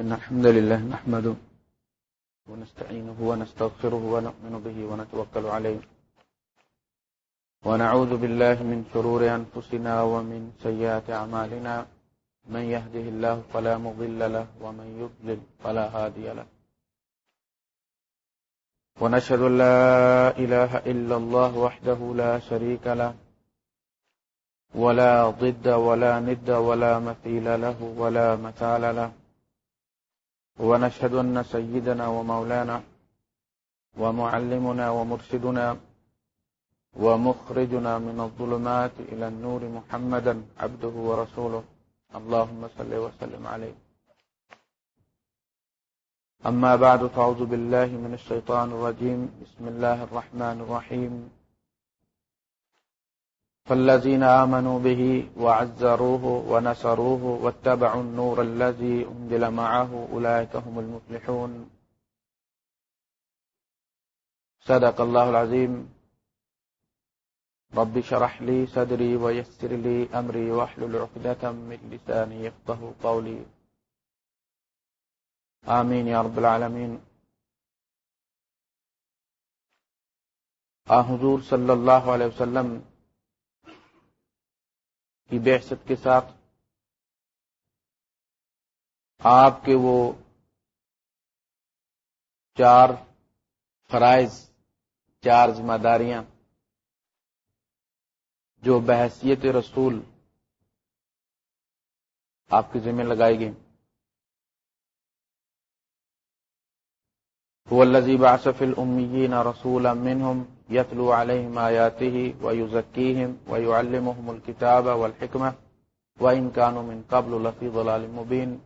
إن الحمد لله نحمده ونستعينه ونستغفره ونؤمن به ونتوكل عليه ونعوذ بالله من شرور أنفسنا ومن سيئات عمالنا من يهده الله فلا مضل له ومن يضلل فلا هادي له ونشهد لا إله إلا الله وحده لا شريك له ولا ضد ولا ند ولا مثيل له ولا مثال له ونشهد أن سيدنا ومولانا ومعلمنا ومرشدنا ومخرجنا من الظلمات إلى النور محمدا عبده ورسوله. اللهم صل وسلم عليه. أما بعد، فأعوذ بالله من الشيطان الرجيم. بسم الله الرحمن الرحيم. فالذين آمنوا به وعزروه ونصروه واتبعوا النور الذي أنزل معه أولئك هم المفلحون. صدق الله العظيم رب شرح لي صدري ويسر لي أمري واحلل عقدة من لساني يفقه قولي آمين يا رب العالمين آ حضور صلی اللہ علیہ وسلم کی بحثت کے ساتھ آپ کے وہ چار فرائض، چار ذمہ داریاں جو بحثیت رسول آپ کے ذمہ لگائی گئی هو الذي بعث في الأميين رسولا يتلو عليهم آياته ويزكيهم ويعلمهم الكتاب والحكمة وإن كانوا من قبل لفي ضلال مبين۔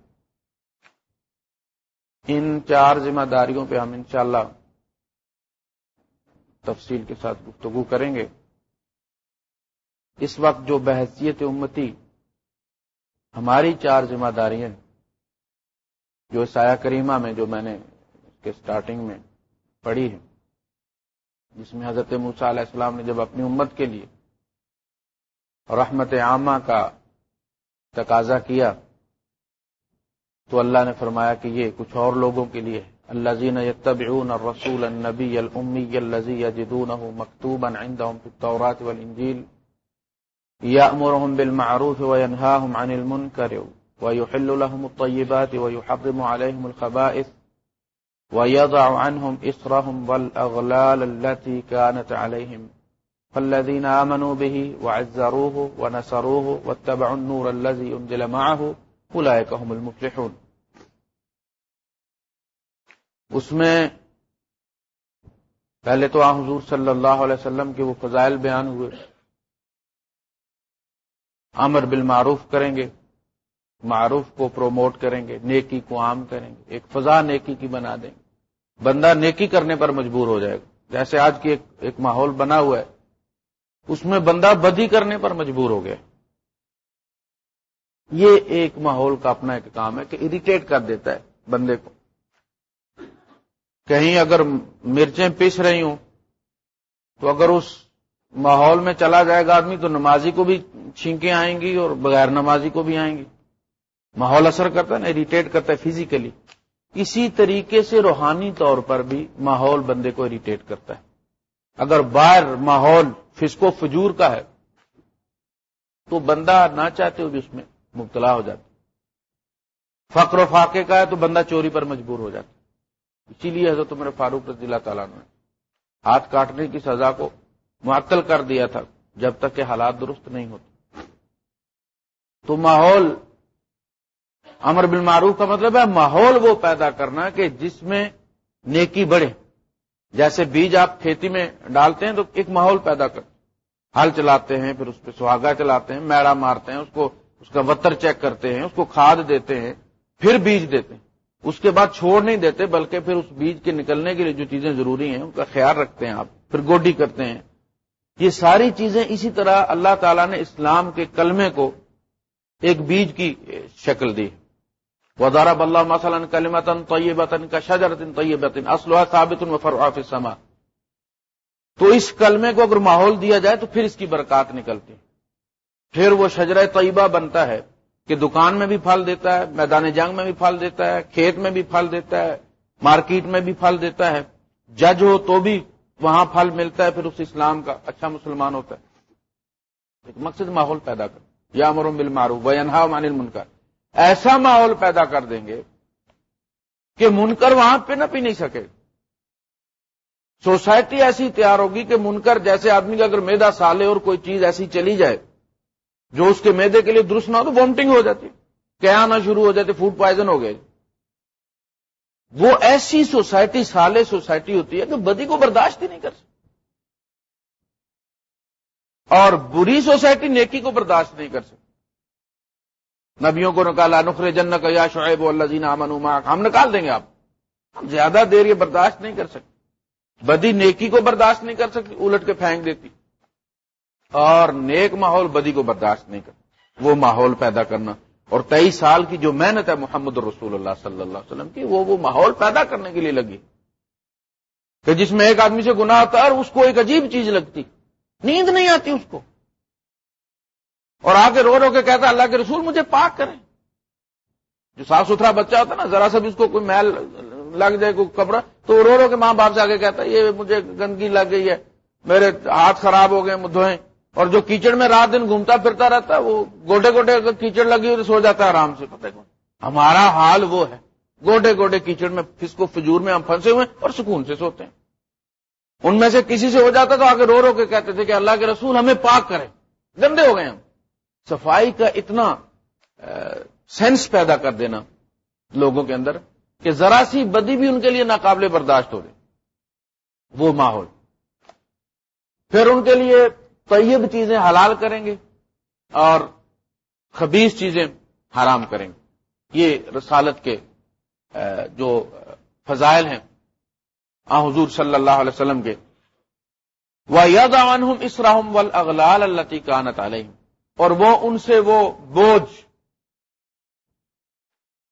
ان چار ذمہ داریوں پہ ہم انشاءاللہ تفصیل کے ساتھ گفتگو کریں گے۔ اس وقت جو بحثیت امتی ہماری چار ذمہ داریاں جو سایہ کریمہ میں جو میں نے کے سٹارٹنگ میں پڑھی ہے جس میں حضرت موسیٰ علیہ السلام نے جب اپنی امت کے لیے رحمت عامہ کا تقاضا کیا، تو اللہ نے فرمایا کہ یہ کچھ اور لوگوں کے لیے اللہ زین یتبعون الرسول النبی الامی الذي يجدونه مكتوبا عندهم في التوراة والانجيل يأمرهم بالمعروف وينهاهم عن المنكر ويحل لهم الطيبات ويحرم عليهم الخبائث ويضع عنهم إصرهم والأغلال التي كانت عليهم. فالذين آمنوا به وعزروه ونصروه واتبعوا النور الذي أنزل معه أولئك هم المفلحون. اس میں پہلے تو آن حضور صلی اللہ علیہ وسلم کے وہ فضائل بیان ہوئے. امر بالمعروف کریں گے، معروف کو پروموٹ کریں گے، نیکی کو عام کریں گے، ایک فضا نیکی کی بنا دیں گے. بندہ نیکی کرنے پر مجبور ہو جائے گا۔ جیسے آج کی ایک ایک ماحول بنا ہوا ہے، اس میں بندہ بدی کرنے پر مجبور ہو گیا۔ یہ ایک ماحول کا اپنا ایک کام ہے کہ اریٹیٹ کر دیتا ہے بندے کو۔ کہیں اگر مرچیں پیس رہی ہوں، تو اگر اس ماحول میں چلا جائے گا آدمی، تو نمازی کو بھی چھینکیں آئیں گی اور بغیر نمازی کو بھی آئیں گی۔ ماحول اثر کرتا ہے نا اریٹیٹ کرتا ہے فزیکلی اسی طریقے سے روحانی طور پر بھی ماحول بندے کو اریٹیٹ کرتا ہے۔ اگر باہر ماحول فسکو فجور کا ہے، تو بندہ نہ چاہتے ہوئے بھی اس میں مبتلا ہو جاتا فقر و فاقے کا ہے تو بندہ چوری پر مجبور ہو جاتا اسی لیے حضرت میرے فاروق رضی اللہ تعالیٰ نے ہاتھ کاٹنے کی سزا کو معطل کر دیا تھا جب تک کہ حالات درست نہیں ہوتے۔ تو ماحول امر بالمعروف کا مطلب ہے ماحول وہ پیدا کرنا کہ جس میں نیکی بڑھے۔ جیسے بیج آپ کھیتی میں ڈالتے ہیں تو ایک ماحول پیدا کر۔ ہل چلاتے ہیں، پھر اس پہ سہاگا چلاتے ہیں، میڑا مارتے ہیں، اس کو، اس کا وطر چیک کرتے ہیں، اس کو کھاد دیتے ہیں، پھر بیج دیتے ہیں۔ اس کے بعد چھوڑ نہیں دیتے، بلکہ پھر اس بیج کے نکلنے کے لیے جو چیزیں ضروری ہیں، ان کا خیال رکھتے ہیں آپ۔ پھر گوڈی کرتے ہیں۔ یہ ساری چیزیں اسی طرح اللہ تعالیٰ نے اسلام کے کلمے کو ایک بیج کی شکل دی۔ وزارہ بلّہ مثلاً کلیمتن طیبتن کا شجرتن طیبتن اسلحہ ثابت وفرعاف السما تو اس کلمے کو اگر ماحول دیا جائے تو پھر اس کی برکات نکلتی۔ پھر وہ شجر طیبہ بنتا ہے کہ دکان میں بھی پھل دیتا ہے، میدان جنگ میں بھی پھل دیتا ہے، کھیت میں بھی پھل دیتا ہے، مارکیٹ میں بھی پھل دیتا ہے۔ جج ہو تو بھی وہاں پھل ملتا ہے، پھر اس اسلام کا اچھا مسلمان ہوتا ہے۔ ایک مقصد ماحول پیدا کر۔ یا مرم بل مارو انہا مان منکر ایسا ماحول پیدا کر دیں گے کہ منکر وہاں پہ نہ پی نہیں سکے۔ سوسائٹی ایسی تیار ہوگی کہ منکر جیسے آدمی کا اگر میدا سالے اور کوئی چیز ایسی چلی جائے جو اس کے میدے کے لیے درست نہ ہو تو وامٹنگ ہو جاتی۔ کیا آنا شروع ہو جاتی فوڈ پوائزن ہو گئے۔ وہ ایسی سوسائٹی، سالے سوسائٹی ہوتی ہے کہ بدی کو برداشت ہی نہیں کر سکتی۔ اور بری سوسائٹی نیکی کو برداشت نہیں کر سکتی۔ نبیوں کو نکالا، نخر جن کا یا شعیب اللہ جین امن ہم نکال دیں گے آپ۔ ہم زیادہ دیر یہ برداشت نہیں کر سکتے۔ بدی نیکی کو برداشت نہیں کر سکتی الٹ کے پھینک دیتی۔ اور نیک ماحول بدی کو برداشت نہیں کرتا وہ ماحول پیدا کرنا۔ اور تیئیس سال کی جو محنت ہے محمد رسول اللہ صلی اللہ علیہ وسلم کی، وہ وہ ماحول پیدا کرنے کے لیے لگی۔ کہ جس میں ایک آدمی سے گناہ ہوتا ہے اور اس کو ایک عجیب چیز لگتی۔ نیند نہیں آتی اس کو۔ اور آگے رو رو کے کہتا اللہ کے رسول مجھے پاک کریں۔ جو صاف ستھرا بچہ ہوتا نا، ذرا سا بھی اس کو کوئی محل لگ جائے، کوئی کپڑا، تو رو رو کے ماں باپ سے آگے کہتا ہے، یہ مجھے گندگی لگ گئی ہے، میرے ہاتھ خراب ہو گئے دھوئیں۔ اور جو کیچڑ میں رات دن گھومتا پھرتا رہتا ہے، وہ گوڈے گوڈے اگر کیچڑ لگی ہوئی تو سو جاتا ہے آرام سے، پتہ ہمارا حال وہ ہے۔ گوڈے گوڈے کیچڑ میں فس کو فجور میں ہم پھنسے ہوئے اور سکون سے سوتے ہیں۔ ان میں سے کسی سے ہو جاتا تو آگے رو رو کے کہتے تھے کہ اللہ کے رسول ہمیں پاک کرے گندے ہو گئے ہم۔ صفائی کا اتنا سینس پیدا کر دینا لوگوں کے اندر کہ ذرا سی بدی بھی ان کے لیے ناقابل برداشت ہو جائے، وہ ماحول۔ پھر ان کے لیے طیب چیزیں حلال کریں گے اور خبیص چیزیں حرام کریں گے۔ یہ رسالت کے جو فضائل ہیں، آ، حضور صلی اللہ علیہ وسلم کے۔ وہ ید اسراہم ول اغلال اللہ کانت علیہ اور وہ ان سے وہ بوجھ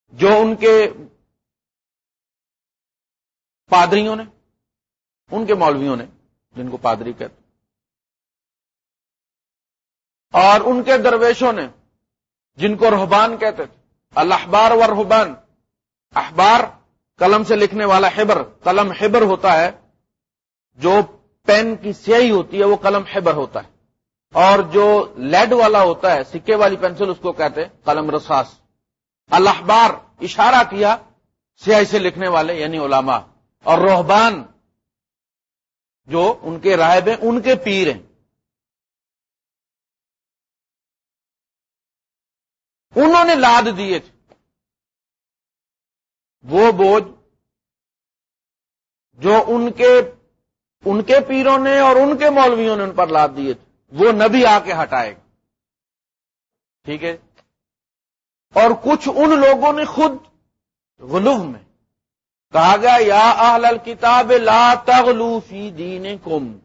جو ان کے پادریوں نے، ان کے مولویوں نے، جن کو پادری کہتے اور ان کے درویشوں نے، جن کو رحبان کہتے تھے۔ الحبار و رحبان اخبار قلم سے لکھنے والا حبر، قلم حبر ہوتا ہے، جو پین کی سیاہی ہوتی ہے، وہ قلم حبر ہوتا ہے۔ اور جو لیڈ والا ہوتا ہے، سکے والی پینسل اس کو کہتے ہیں، قلم رساس۔ الحبار اشارہ کیا سیاہی سے لکھنے والے یعنی علماء۔ اور روحبان جو ان کے رائب ہیں، ان کے پیر ہیں۔ انہوں نے لاد دیے تھے۔ وہ بوجھ جو ان کے ان کے پیروں نے اور ان کے مولویوں نے ان پر لاد دیے تھے۔ وہ نبی آ کے ہٹائے گا۔ ٹھیک ہے؟ اور کچھ ان لوگوں نے خود غلوف میں کہا گیا، یا اہل الکتاب لا تغلو فی دینکم۔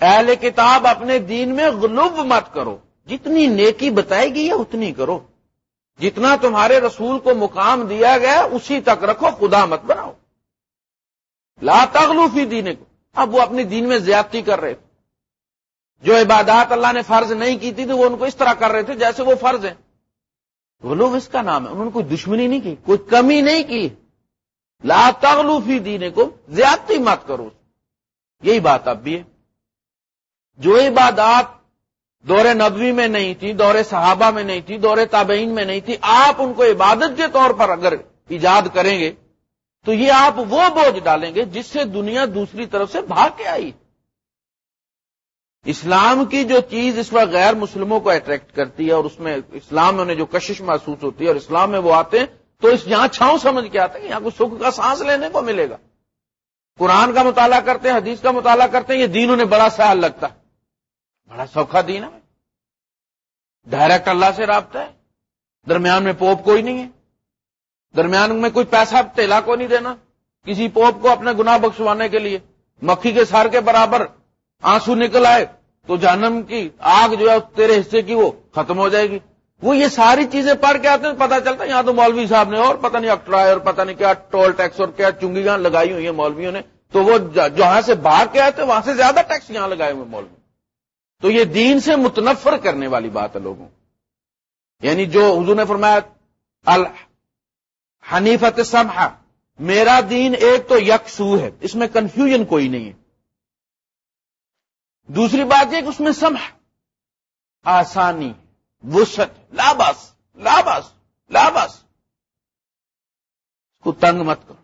اہل کتاب اپنے دین میں غلوب مت کرو۔ جتنی نیکی بتائے گی یا اتنی کرو۔ جتنا تمہارے رسول کو مقام دیا گیا اسی تک رکھو، خدا مت بناؤ۔ لا تغلوفی دینے کو اب وہ اپنی دین میں زیادتی کر رہے تھے۔ جو عبادات اللہ نے فرض نہیں کی تھی تو وہ ان کو اس طرح کر رہے تھے جیسے وہ فرض ہیں۔ وہ لوگ اس کا نام ہے۔ انہوں نے کوئی دشمنی نہیں کی، کوئی کمی نہیں کی۔ لا تغلوفی دینے کو زیادتی مت کرو۔ یہی بات اب بھی ہے۔ جو عبادات دور نبوی میں نہیں تھی، دور صحابہ میں نہیں تھی، دور تابعین میں نہیں تھی، آپ ان کو عبادت کے طور پر اگر ایجاد کریں گے تو یہ آپ وہ بوجھ ڈالیں گے جس سے دنیا دوسری طرف سے بھاگ کے آئی۔ اسلام کی جو چیز اس وقت غیر مسلموں کو اٹریکٹ کرتی ہے اور اس میں اسلام میں انہیں جو کشش محسوس ہوتی ہے اور اسلام میں وہ آتے ہیں، تو اس یہاں چھاؤں سمجھ کے آتے ہیں، یہاں کوئی سکھ کا سانس لینے کو ملے گا۔ قرآن کا مطالعہ کرتے ہیں، حدیث کا مطالعہ کرتے ہیں، یہ دین انہیں بڑا سہل لگتا ہے۔ بڑا سوکھا دین ہے۔ ڈائریکٹ اللہ سے رابطہ ہے۔ درمیان میں پوپ کوئی نہیں ہے۔ درمیان میں کوئی پیسہ ٹیلا کو نہیں دینا۔ کسی پوپ کو اپنے گناہ بخشوانے کے لیے۔ مکھی کے سار کے برابر آنسو نکل آئے تو جہنم کی آگ جو ہے تیرے حصے کی وہ ختم ہو جائے گی۔ وہ یہ ساری چیزیں پڑھ کے آتے ہیں پتا چلتا ہے، یہاں تو مولوی صاحب نے اور پتہ نہیں اکٹرائے اور پتہ نہیں کیا ٹول ٹیکس اور کیا چنگیاں لگائی ہوئی ہیں مولویوں نے۔ تو وہ جہاں سے باہر کے آئے تھے، وہاں سے زیادہ ٹیکس یہاں لگائے ہوئے مولوی۔ تو یہ دین سے متنفر کرنے والی بات ہے لوگوں۔ یعنی جو حضور نے فرمایا الحنیفت سمحا میرا دین ایک تو یکسو ہے، اس میں کنفیوژن کوئی نہیں ہے۔ دوسری بات یہ کہ اس میں سمح، آسانی وسط لاباس لاباس لاباس۔ کو تنگ مت کرو۔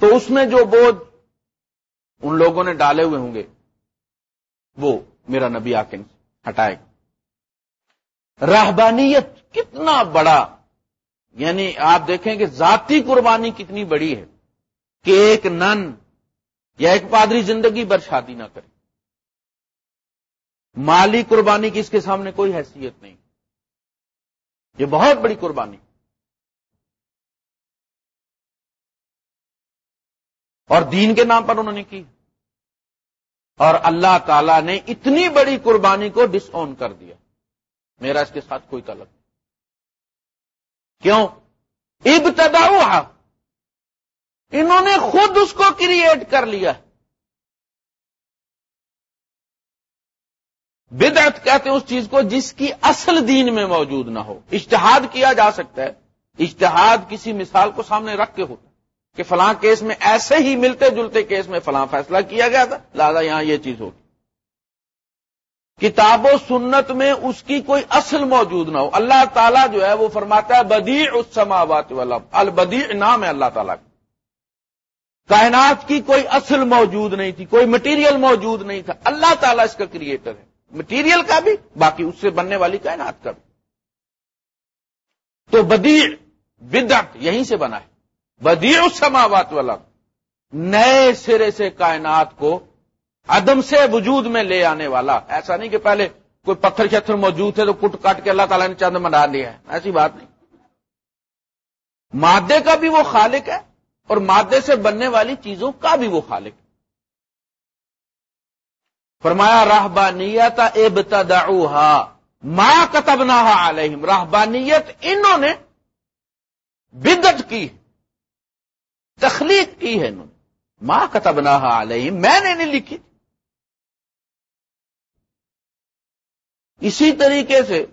تو اس میں جو بوجھ ان لوگوں نے ڈالے ہوئے ہوں گے، وہ میرا نبی آ کے ہٹائے گا۔ راہبانیت کتنا بڑا یعنی آپ دیکھیں کہ ذاتی قربانی کتنی بڑی ہے کہ ایک نن یا ایک پادری زندگی بھر شادی نہ کرے۔ مالی قربانی کی اس کے سامنے کوئی حیثیت نہیں۔ یہ بہت بڑی قربانی۔ اور دین کے نام پر انہوں نے کی۔ اور اللہ تعالی نے اتنی بڑی قربانی کو ڈس آن کر دیا۔ میرا اس کے ساتھ کوئی تعلق نہیں۔ کیوں؟ ابتدا ہوا انہوں نے خود اس کو کریٹ کر لیا بدعت کہتے ہیں اس چیز کو جس کی اصل دین میں موجود نہ ہو اشتہاد کیا جا سکتا ہے اشتہاد کسی مثال کو سامنے رکھ کے ہوتا کہ فلاں کیس میں ایسے ہی ملتے جلتے کیس میں فلاں فیصلہ کیا گیا تھا لہٰذا یہاں یہ چیز ہوگی کتاب و سنت میں اس کی کوئی اصل موجود نہ ہو اللہ تعالیٰ جو ہے وہ فرماتا ہے بدی اس سماوات والا البدی نام ہے اللہ تعالیٰ کا کائنات کی کوئی اصل موجود نہیں تھی، کوئی مٹیریل موجود نہیں تھا۔ اللہ تعالیٰ اس کا کریٹر ہے۔ مٹیریل کا بھی، باقی اس سے بننے والی کائنات کا بھی۔ تو بدی بدعت یہیں سے بنا ہے۔ بدیع السماوات والا نئے سرے سے کائنات کو عدم سے وجود میں لے آنے والا۔ ایسا نہیں کہ پہلے کوئی پتھر شتھر موجود تھے تو کٹ کاٹ کے اللہ تعالیٰ نے چند منڈا لیا ہے۔ ایسی بات نہیں۔ مادے کا بھی وہ خالق ہے۔ اور مادے سے بننے والی چیزوں کا بھی وہ خالق فرمایا راہبانیت ابتدعوها ما كتبناها علیہم۔ راہبانیت انہوں نے بدت کی تخلیق کی ہے انہوں نے۔ ماں کتبناها علیہم، میں نے نہیں لکھی۔ اسی طریقے سے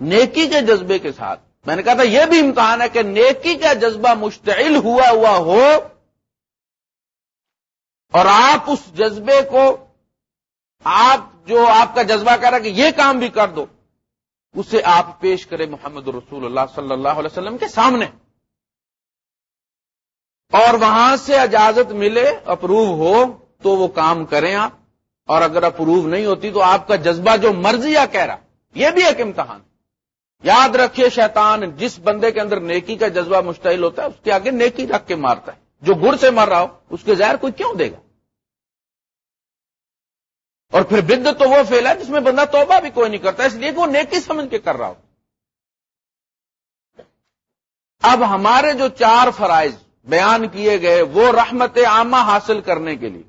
نیکی کے جذبے کے ساتھ میں نے کہا تھا یہ بھی امتحان ہے کہ نیکی کا جذبہ مشتعل ہوا ہوا ہو اور آپ اس جذبے کو آپ جو آپ کا جذبہ کہہ رہا کہ یہ کام بھی کر دو، اسے آپ پیش کریں محمد رسول اللہ صلی اللہ علیہ وسلم کے سامنے۔ اور وہاں سے اجازت ملے، اپروو ہو تو وہ کام کریں آپ۔ اور اگر اپروو نہیں ہوتی تو آپ کا جذبہ جو مرضی یا کہہ رہا، یہ بھی ایک امتحان۔ یاد رکھیے شیطان، جس بندے کے اندر نیکی کا جذبہ مشتعل ہوتا ہے، اس کے آگے نیکی رکھ کے مارتا ہے۔ جو گر سے مر رہا ہو، اس کے زہر کوئی کیوں دے گا؟ اور پھر بدت تو وہ فیل ہے جس میں بندہ توبہ بھی کوئی نہیں کرتا، اس لیے کہ وہ نیکی سمجھ کے کر رہا ہو۔ اب ہمارے جو چار فرائض بیان کیے گئے، وہ رحمت عامہ حاصل کرنے کے لیے،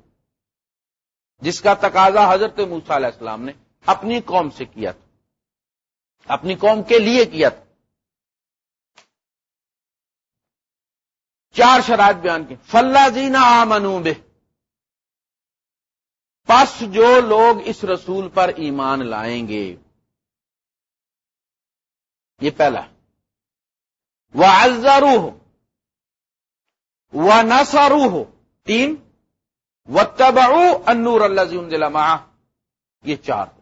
جس کا تقاضا حضرت موسا علیہ السلام نے اپنی قوم سے کیا تھا۔ اپنی قوم کے لیے کیا تھا۔ چار شرائط بیان کی۔ فلا زینا آمنو بے پس جو لوگ اس رسول پر ایمان لائیں گے۔ یہ پہلا۔ وہ الزارو ہو وہ نسارو ہو تین و انور اللہ زی یہ چار۔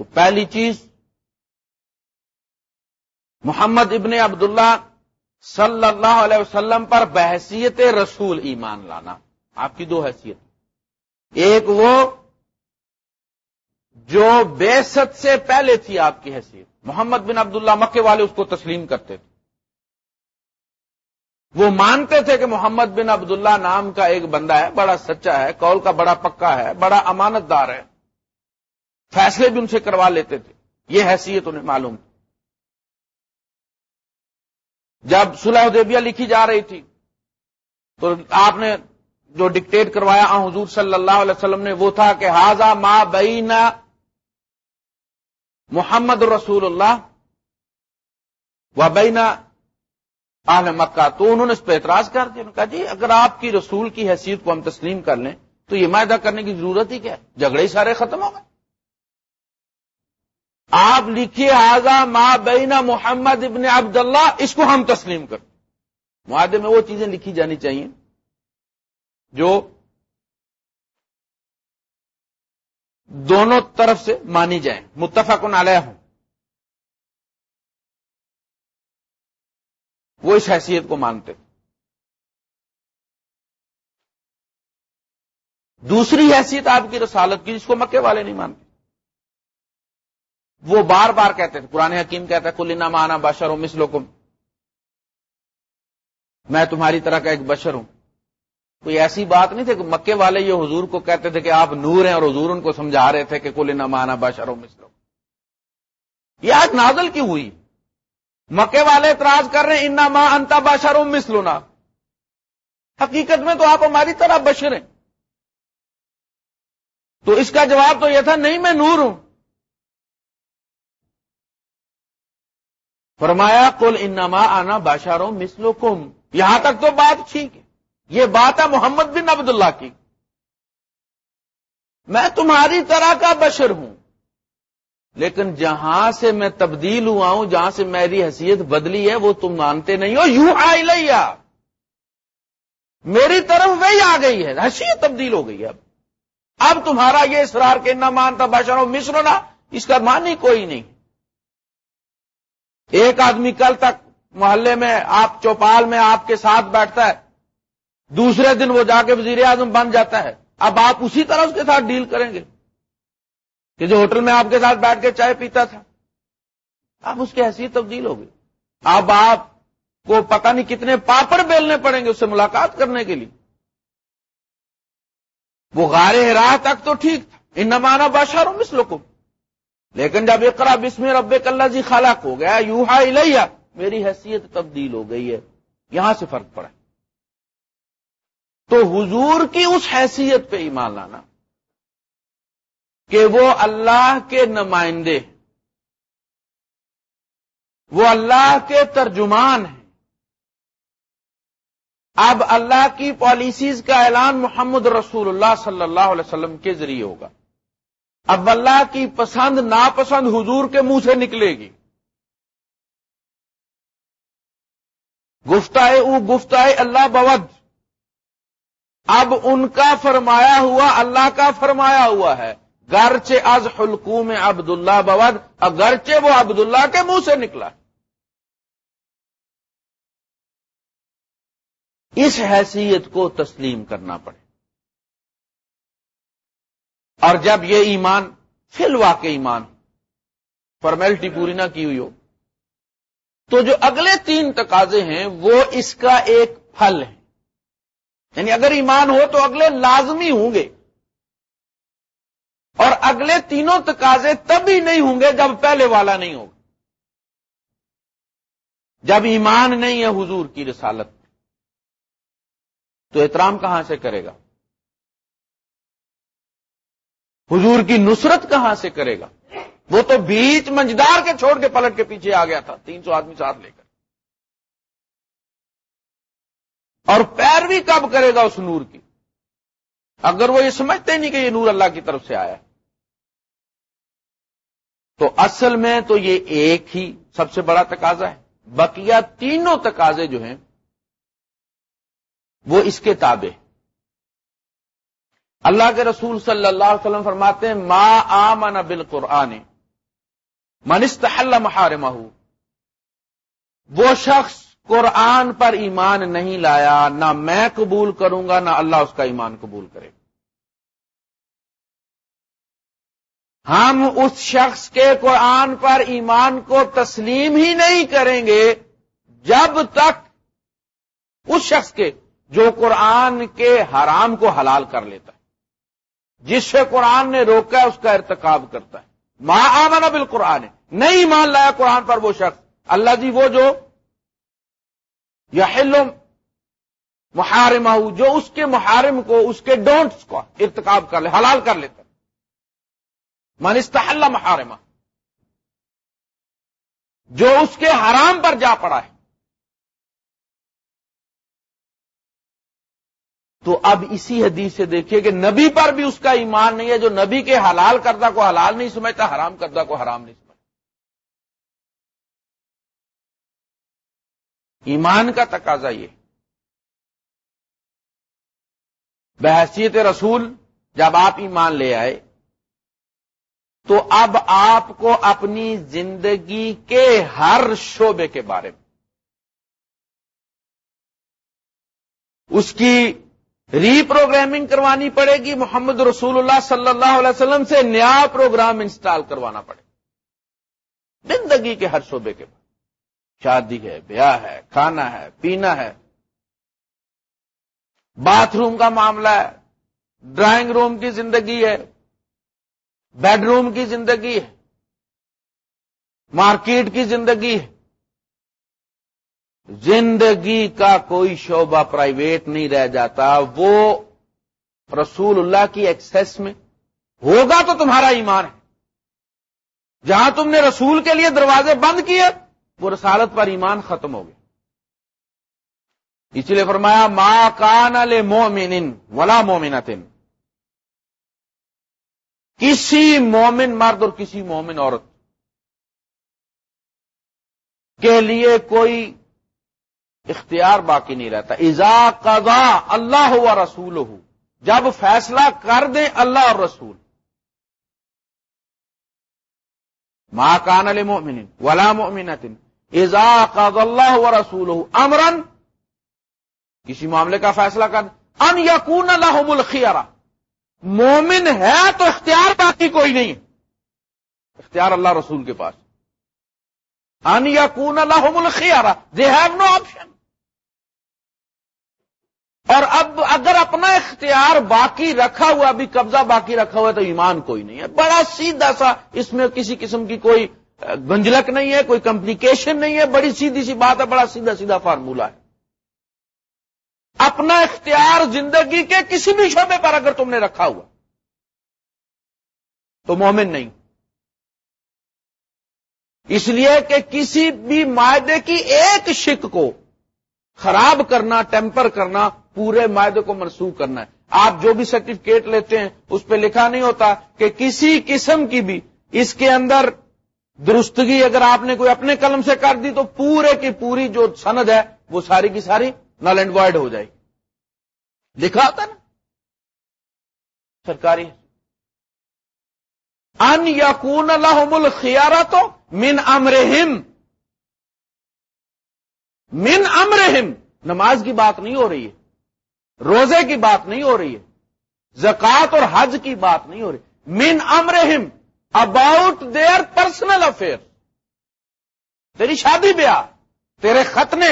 تو پہلی چیز محمد ابن عبداللہ صلی اللہ علیہ وسلم پر بحثیت رسول ایمان لانا، آپ کی دو حیثیت۔ ایک وہ جو بے ست سے پہلے تھی آپ کی حیثیت۔ محمد بن عبداللہ مکے والے اس کو تسلیم کرتے تھے۔ وہ مانتے تھے کہ محمد بن عبداللہ نام کا ایک بندہ ہے، بڑا سچا ہے کال کا بڑا پکا ہے، بڑا امانت دار ہے۔ فیصلے بھی ان سے کروا لیتے تھے۔ یہ حیثیت انہیں معلوم تھی۔ جب صلح دیبیہ لکھی جا رہی تھی، تو آپ نے جو ڈکٹیٹ کروایا حضور صلی اللہ علیہ وسلم نے، وہ تھا کہ ہاضا ما بینا محمد رسول اللہ و بینا آل مکہ۔ تو انہوں نے اس پہ اعتراض کر دیا کہا جی اگر آپ کی رسول کی حیثیت کو ہم تسلیم کر لیں، تو یہ معاہدہ کرنے کی ضرورت ہی کیا ہے؟ جھگڑے ہی سارے ختم ہو گئے۔ آپ لکھیے آزا ماں بینا محمد ابن عبداللہ، اس کو ہم تسلیم کر معاہدے میں وہ چیزیں لکھی جانی چاہیے جو دونوں طرف سے مانی جائیں۔ متفق علیہ۔ ہوں وہ اس حیثیت کو مانتے دوسری حیثیت آپ کی رسالت کی، جس کو مکے والے نہیں مانتے۔ وہ بار بار کہتے تھے پرانے حکیم کہتا ہے کلینا مانا بشر ہوں مسلکم میں تمہاری طرح کا ایک بشر ہوں۔ کوئی ایسی بات نہیں تھی کہ مکے والے یہ حضور کو کہتے تھے کہ آپ نور ہیں اور حضور ان کو سمجھا رہے تھے کہ کلینا مانا بشر ہوں مسلو یہ آج نازل کی ہوئی؟ مکے والے اعتراض کر رہے ہیں، انا ماں انتا بشر ہوں مسلونا حقیقت میں تو آپ ہماری طرح بشر ہیں۔ تو اس کا جواب تو یہ تھا، نہیں، میں نور ہوں۔ فرمایا کل انما آنا باشاروں مسلو کم یہاں تک تو بات ٹھیک ہے. یہ بات ہے محمد بن عبد اللہ کی. میں تمہاری طرح کا بشر ہوں. لیکن جہاں سے میں تبدیل ہوا ہوں، جہاں سے میری حیثیت بدلی ہے، وہ تم مانتے نہیں ہو. یو آئی لیا میری طرف وہی آ گئی ہے. حیثیت تبدیل ہو گئی ہے اب. اب تمہارا یہ اسرار کے نہ مانتا بشر مصر نا اس کا مانی کوئی نہیں. ایک آدمی کل تک محلے میں، آپ چوپال میں آپ کے ساتھ بیٹھتا ہے، دوسرے دن وہ جا کے وزیر اعظم بن جاتا ہے۔ اب آپ اسی طرح اس کے ساتھ ڈیل کریں گے کہ جو ہوٹل میں آپ کے ساتھ بیٹھ کے چائے پیتا تھا۔ اب اس کی حیثیت تبدیل ہو گئی۔ اب آپ کو پتہ نہیں کتنے پاپڑ بیلنے پڑیں گے اس سے ملاقات کرنے کے لیے۔ وہ غار راہ تک تو ٹھیک تھا۔ ان نمانا بادشاہ مسلکم لیکن جب اقرا بسم رب کلّہ جی خالق ہو گیا یو ہا میری حیثیت تبدیل ہو گئی ہے۔ یہاں سے فرق پڑا۔ تو حضور کی اس حیثیت پہ ایمان لانا کہ وہ اللہ کے نمائندے وہ اللہ کے ترجمان ہیں۔ اب اللہ کی پالیسیز کا اعلان محمد رسول اللہ صلی اللہ علیہ وسلم کے ذریعے ہوگا۔ اب اللہ کی پسند ناپسند حضور کے منہ سے نکلے گی۔ گفتائے او گفتائے اللہ بود اب ان کا فرمایا ہوا اللہ کا فرمایا ہوا ہے۔ گرچے از حلقوم عبد اللہ بود اگرچہ وہ عبداللہ کے منہ سے نکلا۔ اس حیثیت کو تسلیم کرنا پڑے۔ اور جب یہ ایمان، فی الواقع ایمان فارمیلٹی پوری نہ کی ہوئی ہو، تو جو اگلے تین تقاضے ہیں، وہ اس کا ایک پھل ہے یعنی اگر ایمان ہو تو اگلے لازمی ہوں گے۔ اور اگلے تینوں تقاضے تب ہی نہیں ہوں گے جب پہلے والا نہیں ہوگا۔ جب ایمان نہیں ہے حضور کی رسالت، تو احترام کہاں سے کرے گا؟ حضور کی نصرت کہاں سے کرے گا؟ وہ تو بیچ منجدار کے چھوڑ کے پلٹ کے پیچھے آ گیا تھا، تین سو آدمی ساتھ لے کر۔ اور پیروی کب کرے گا اس نور کی؟ اگر وہ یہ سمجھتے نہیں کہ یہ نور اللہ کی طرف سے آیا تو اصل میں تو یہ ایک ہی سب سے بڑا تقاضا ہے۔ بقیہ تینوں تقاضے جو ہیں، وہ اس کے تابع اللہ کے رسول صلی اللہ علیہ وسلم فرماتے ہیں، ما آمن بال قرآن منست محارمہ، وہ شخص قرآن پر ایمان نہیں لایا، نہ میں قبول کروں گا، نہ اللہ اس کا ایمان قبول کرے گا۔ ہم اس شخص کے قرآن پر ایمان کو تسلیم ہی نہیں کریں گے جب تک اس شخص کے جو قرآن کے حرام کو حلال کر لیتا ہے۔ جس سے قرآن نے روکا ہے، اس کا ارتکاب کرتا ہے۔ ماں آمنا بال قرآن نہیں مان لایا قرآن پر وہ شخص۔ اللہ جی وہ جو یا محارم جو اس کے محارم کو، اس کے ڈونٹس کو ارتکاب کر لے، حلال کر لیتا من استحل محارمہ، جو اس کے حرام پر جا پڑا ہے۔ تو اب اسی حدیث سے دیکھیے کہ نبی پر بھی اس کا ایمان نہیں ہے، جو نبی کے حلال کردہ کو حلال نہیں سمجھتا، حرام کردہ کو حرام نہیں سمجھتا۔ ایمان کا تقاضا یہ۔ بحثیت رسول، جب آپ ایمان لے آئے، تو اب آپ کو اپنی زندگی کے ہر شعبے کے بارے میں، اس کی ری پروگرامنگ کروانی پڑے گی، محمد رسول اللہ صلی اللہ علیہ وسلم سے نیا پروگرام انسٹال کروانا پڑے گا۔ زندگی کے ہر شعبے کے بعد۔ شادی ہے، بیاہ ہے، کھانا ہے، پینا ہے۔ باتھ روم کا معاملہ ہے، ڈرائنگ روم کی زندگی ہے، بیڈ روم کی زندگی ہے، مارکیٹ کی زندگی ہے۔ زندگی کا کوئی شعبہ پرائیویٹ نہیں رہ جاتا، وہ رسول اللہ کی ایکسس میں ہوگا تو تمہارا ایمان ہے۔ جہاں تم نے رسول کے لیے دروازے بند کیے، وہ رسالت پر ایمان ختم ہو گیا۔ اس لیے فرمایا، ما کان مومن ولا مومنتن کسی مومن مرد اور کسی مومن عورت کے لیے کوئی اختیار باقی نہیں رہتا۔ ایزا قضا اللہ ہوا رسول ہو جب فیصلہ کر دیں اللہ اور رسول۔ ماں کان علی مومن ولا مومنتن ایزا قضا اللہ ہوا رسول ہو امرن کسی معاملے کا فیصلہ کر۔ ان یقون اللہ ملخیارا مومن ہے تو اختیار باقی کوئی نہیں۔ اختیار اللہ رسول کے پاس۔ ان یقون اللہ ملخیارا دے ہیو نو آپشن اور اب اگر اپنا اختیار باقی رکھا ہوا ابھی قبضہ باقی رکھا ہوا ہے تو ایمان کوئی نہیں ہے۔ بڑا سیدھا سا اس میں کسی قسم کی کوئی گنجلک نہیں ہے، کوئی کمپلیکیشن نہیں ہے۔ بڑی سیدھی سی بات ہے، بڑا سیدھا سیدھا فارمولہ ہے۔ اپنا اختیار زندگی کے کسی بھی شعبے پر اگر تم نے رکھا ہوا، تو مومن نہیں۔ اس لیے کہ کسی بھی معاہدے کی ایک شک کو خراب کرنا ٹیمپر کرنا، پورے معاہدے کو منسوخ کرنا ہے۔ آپ جو بھی سرٹیفکیٹ لیتے ہیں، اس پہ لکھا نہیں ہوتا کہ کسی قسم کی بھی اس کے اندر درستگی اگر آپ نے کوئی اپنے قلم سے کر دی تو پورے کی پوری جو سند ہے، وہ ساری کی ساری نل اینڈ وائڈ ہو جائے لکھا ہوتا نا؟ سرکاری۔ ان یقون اللہ تو من امرہم۔ من امرہم، نماز کی بات نہیں ہو رہی ہے، روزے کی بات نہیں ہو رہی ہے زکات اور حج کی بات نہیں ہو رہی۔ من امرہم اباؤٹ دیئر پرسنل افیئر تیری شادی بیاہ، تیرے ختنے،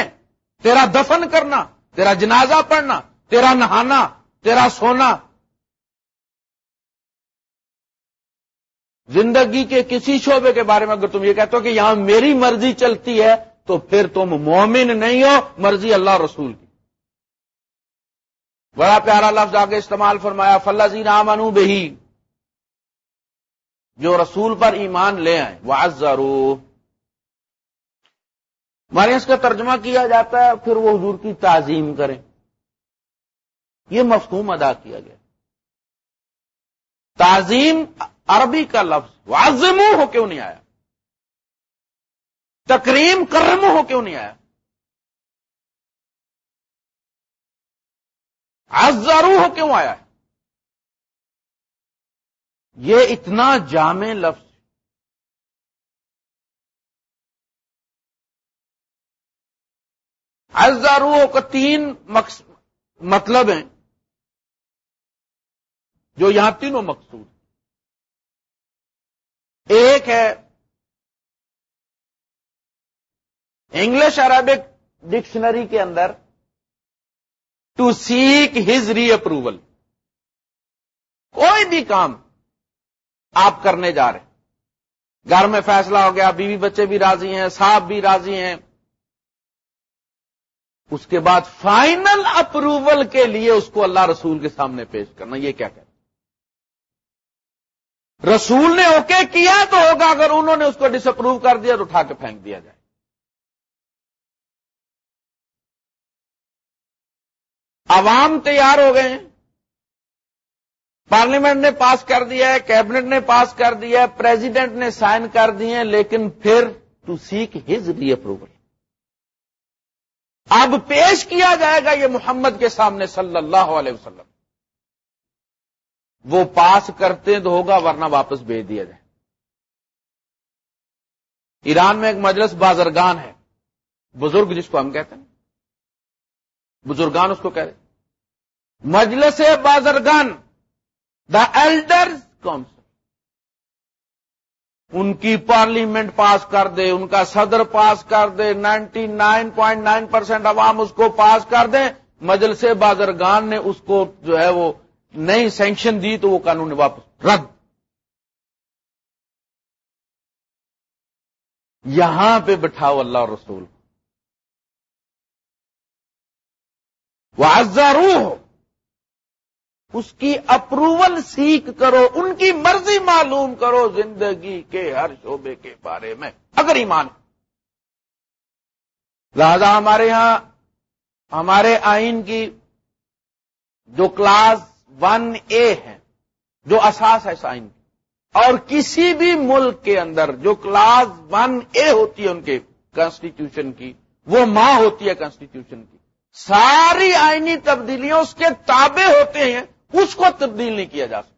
تیرا دفن کرنا، تیرا جنازہ پڑھنا، تیرا نہانا، تیرا سونا۔ زندگی کے کسی شعبے کے بارے میں اگر تم یہ کہتے ہو کہ یہاں میری مرضی چلتی ہے تو پھر تم مومن نہیں ہو، مرضی اللہ رسول کی۔ بڑا پیارا لفظ آگے استعمال فرمایا فلہ زی نام بہی جو رسول پر ایمان لے آئے وہ ہمارے اس کا ترجمہ کیا جاتا ہے، پھر وہ حضور کی تعظیم کریں۔ یہ مفہوم ادا کیا گیا۔ تعظیم عربی کا لفظ واضم ہو کیوں نہیں آیا؟ تکریم کرم ہو کیوں نہیں آیا؟ ازارو ہو کیوں آیا؟ یہ اتنا جامع لفظ ازارو کا تین مطلب ہیں۔ جو یہاں تینوں مقصود۔ ایک ہے انگلش عربک ڈکشنری کے اندر to seek his re approval کوئی بھی کام آپ کرنے جا رہے گھر میں فیصلہ ہو گیا، بیوی بچے بھی راضی ہیں، صاحب بھی راضی ہیں۔ اس کے بعد فائنل اپروول کے لیے اس کو اللہ رسول کے سامنے پیش کرنا، یہ کیا کہتے رسول نے اوکے کیا تو ہوگا اگر انہوں نے اس کو ڈس اپروو کر دیا تو اٹھا کے پھینک دیا جائے۔ عوام تیار ہو گئے ہیں۔ پارلیمنٹ نے پاس کر دیا ہے، کیبنٹ نے پاس کر دیا ہے، پریزیڈنٹ نے سائن کر دیے ہیں، لیکن پھر to seek his re approval اب پیش کیا جائے گا یہ محمد کے سامنے صلی اللہ علیہ وسلم۔ وہ پاس کرتے تو ہوگا، ورنہ واپس بھیج دیا جائے۔ ایران میں ایک مجلس بازرگان ہے، بزرگ جس کو ہم کہتے ہیں۔ بزرگان اس کو کہتے مجلس بازرگان دا ایلڈر کونسل ان کی پارلیمنٹ پاس کر دے، ان کا صدر پاس کر دے، ninety nine point nine percent عوام اس کو پاس کر دیں۔ مجلس بازرگان نے اس کو جو ہے وہ نئی سینکشن دی تو وہ قانون واپس۔ رد۔ یہاں پہ بٹھاؤ اللہ اور رسول۔ روح اس کی اپروول سیکھ کرو، ان کی مرضی معلوم کرو زندگی کے ہر شعبے کے بارے میں، اگر ایمان لہذا ہمارے ہاں ہمارے آئین کی جو کلاس ون اے ہے، جو اساس ہے اس آئین کی، اور کسی بھی ملک کے اندر جو کلاس ون اے ہوتی ہے ان کے کانسٹیٹیوشن کی، وہ ماں ہوتی ہے کانسٹیٹیوشن کی۔ ساری آئینی تبدیلیاں اس کے تابع ہوتے ہیں، اس کو تبدیل نہیں کیا جا سکتا۔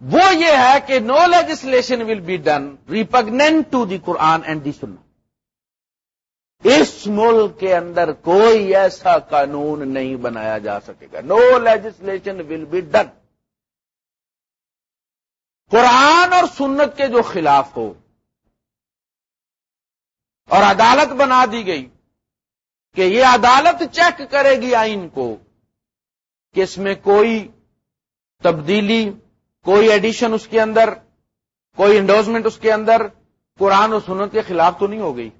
وہ یہ ہے کہ no legislation will be done repugnant to the Quran and the سننا اس ملک کے اندر کوئی ایسا قانون نہیں بنایا جا سکے گا۔ No legislation will be done قرآن اور سنت کے جو خلاف ہو اور عدالت بنا دی گئی کہ یہ عدالت چیک کرے گی آئین کو کہ اس میں کوئی تبدیلی، کوئی ایڈیشن اس کے اندر، کوئی انڈوزمنٹ اس کے اندر، قرآن و سنت کے خلاف تو نہیں ہو گئی۔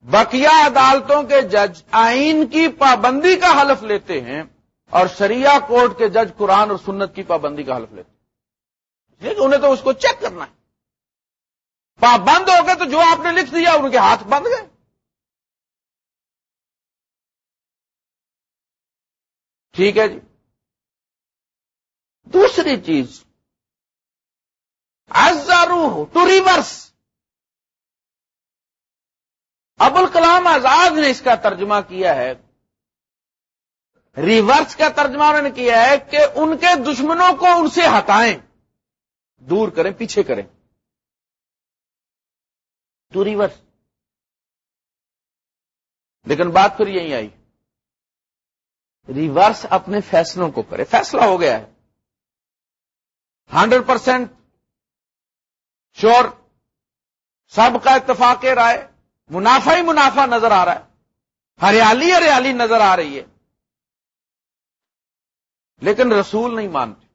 بقیہ عدالتوں کے جج آئین کی پابندی کا حلف لیتے ہیں اور شریعہ کورٹ کے جج قرآن اور سنت کی پابندی کا حلف لیتے ہیں۔ انہیں تو اس کو چیک کرنا ہے۔ پابند ہو گئے تو جو آپ نے لکھ دیا ان کے ہاتھ بند گئے۔ ٹھیک ہے جی۔ دوسری چیز۔ ازارو ٹو ریورس۔ ابل کلام آزاد نے اس کا ترجمہ کیا ہے۔ ریورس کا ترجمہ انہوں نے کیا ہے کہ ان کے دشمنوں کو ان سے ہٹائیں۔ دور کریں، پیچھے کریں۔ ٹو ریورس لیکن بات پھر یہی آئی۔ ریورس اپنے فیصلوں کو کرے۔ فیصلہ ہو گیا ہے۔ Hundred percent sure. سب کا اتفاق رائے۔ منافع ہی منافع نظر آ رہا ہے۔ ہریالی ہریالی نظر آ رہی ہے۔ لیکن رسول نہیں مانتے۔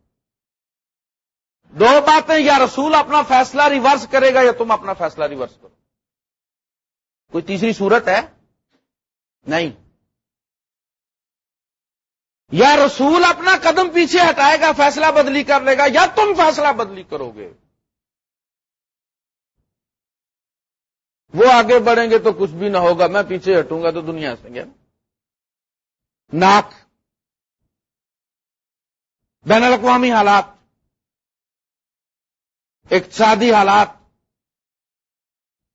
دو باتیں، یا رسول اپنا فیصلہ ریورس کرے گا یا تم اپنا فیصلہ ریورس کرو۔ کوئی تیسری صورت ہے؟ نہیں. یا رسول اپنا قدم پیچھے ہٹائے گا، فیصلہ بدلی کر لے گا، یا تم فیصلہ بدلی کرو گے؟ وہ آگے بڑھیں گے تو کچھ بھی نہ ہوگا، میں پیچھے ہٹوں گا تو دنیا سے، گیا؟ ناک. بین الاقوامی حالات. اقتصادی حالات.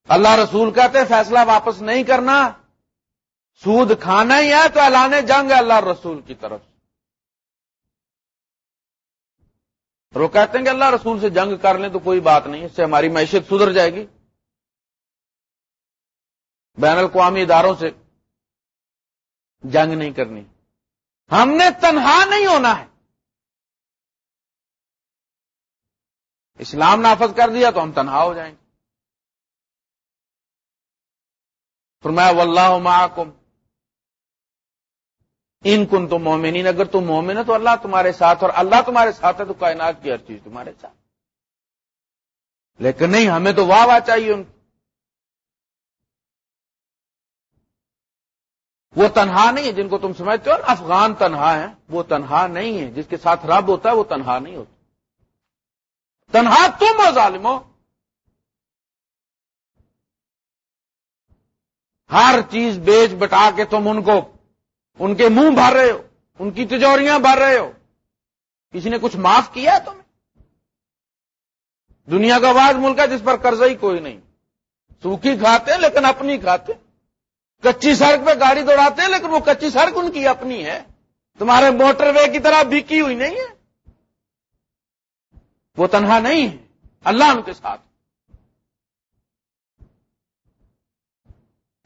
اللہ رسول کہتے فیصلہ واپس نہیں کرنا۔ سود کھانا ہی ہے تو اعلان جنگ ہے اللہ رسول کی طرف۔ وہ کہتے ہیں کہ اللہ رسول سے جنگ کر لیں تو کوئی بات نہیں، اس سے ہماری معیشت سدھر جائے گی۔ بین الاقوامی اداروں سے جنگ نہیں کرنی۔ ہم نے تنہا نہیں ہونا ہے۔ اسلام نافذ کر دیا تو ہم تنہا ہو جائیں گے۔ فرمایا، واللہ معاکم ان کن تو مومنین، اگر تم مومن ہے تو اللہ تمہارے ساتھ، اور اللہ تمہارے ساتھ ہے تو کائنات کی ہر چیز تمہارے ساتھ۔ لیکن نہیں، ہمیں تو واہ واہ چاہیے ان وہ تنہا نہیں ہے جن کو تم سمجھتے ہو، افغان تنہا ہے وہ تنہا نہیں ہے جس کے ساتھ رب ہوتا ہے، وہ تنہا نہیں ہوتا۔ تنہا تم ہو ظالمو۔ ہر چیز بیچ بٹا کے تم ان کو، ان کے منہ بھر رہے ہو، ان کی تجوریاں بھر رہے ہو۔ کسی نے کچھ معاف کیا ہے تمہیں؟ دنیا کا بعض ملک ہے جس پر قرضہ ہی کوئی نہیں۔ سوکھی کھاتے ہیں لیکن اپنی کھاتے کچی سڑک پہ گاڑی دوڑاتے ہیں لیکن وہ کچی سڑک ان کی اپنی ہے۔ تمہارے موٹر وے کی طرح بکی ہوئی نہیں ہے۔ وہ تنہا نہیں ہے۔ اللہ ان کے ساتھ۔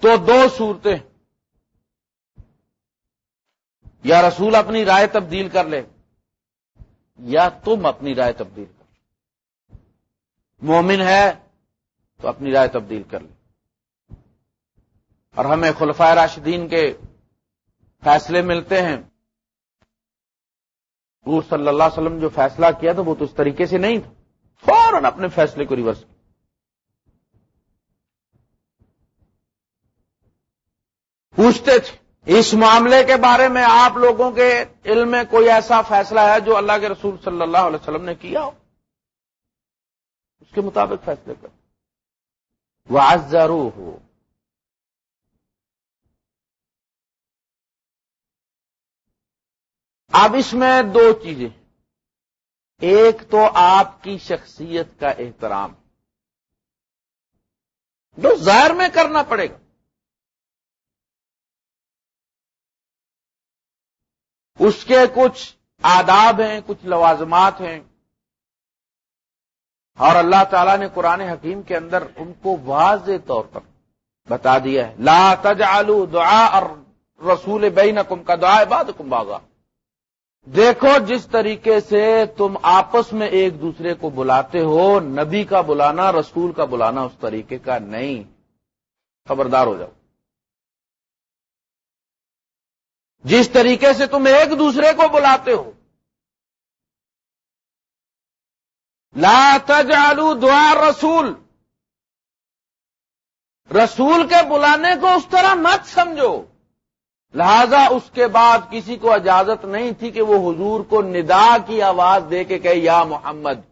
تو دو صورتیں۔ یا رسول اپنی رائے تبدیل کر لے، یا تم اپنی رائے تبدیل کر مومن ہے تو اپنی رائے تبدیل کر لے۔ اور ہمیں خلفائے راشدین کے فیصلے ملتے ہیں۔ حضور صلی اللہ علیہ وسلم جو فیصلہ کیا تھا وہ تو اس طریقے سے نہیں تھا۔ فوراً اپنے فیصلے کو ریورس پوچھتے تھے۔ اس معاملے کے بارے میں آپ لوگوں کے علم میں کوئی ایسا فیصلہ ہے جو اللہ کے رسول صلی اللہ علیہ وسلم نے کیا ہو؟ اس کے مطابق فیصلے کر وہ ہو اب اس میں دو چیزیں۔ ایک تو آپ کی شخصیت کا احترام۔ جو ظاہر میں کرنا پڑے گا۔ اس کے کچھ آداب ہیں، کچھ لوازمات ہیں۔ اور اللہ تعالیٰ نے قرآن حکیم کے اندر ان کو واضح طور پر بتا دیا ہے۔ لا تجعلوا دعا اور رسول بینکم کا دعا بعد کم باغا دیکھو جس طریقے سے تم آپس میں ایک دوسرے کو بلاتے ہو، نبی کا بلانا، رسول کا بلانا اس طریقے کا نہیں۔ خبردار ہو جاؤ۔ جس طریقے سے تم ایک دوسرے کو بلاتے ہو۔ لا تجعلوا دعا رسول رسول کے بلانے کو اس طرح مت سمجھو۔ لہذا اس کے بعد کسی کو اجازت نہیں تھی کہ وہ حضور کو ندا کی آواز دے کے کہ یا محمد۔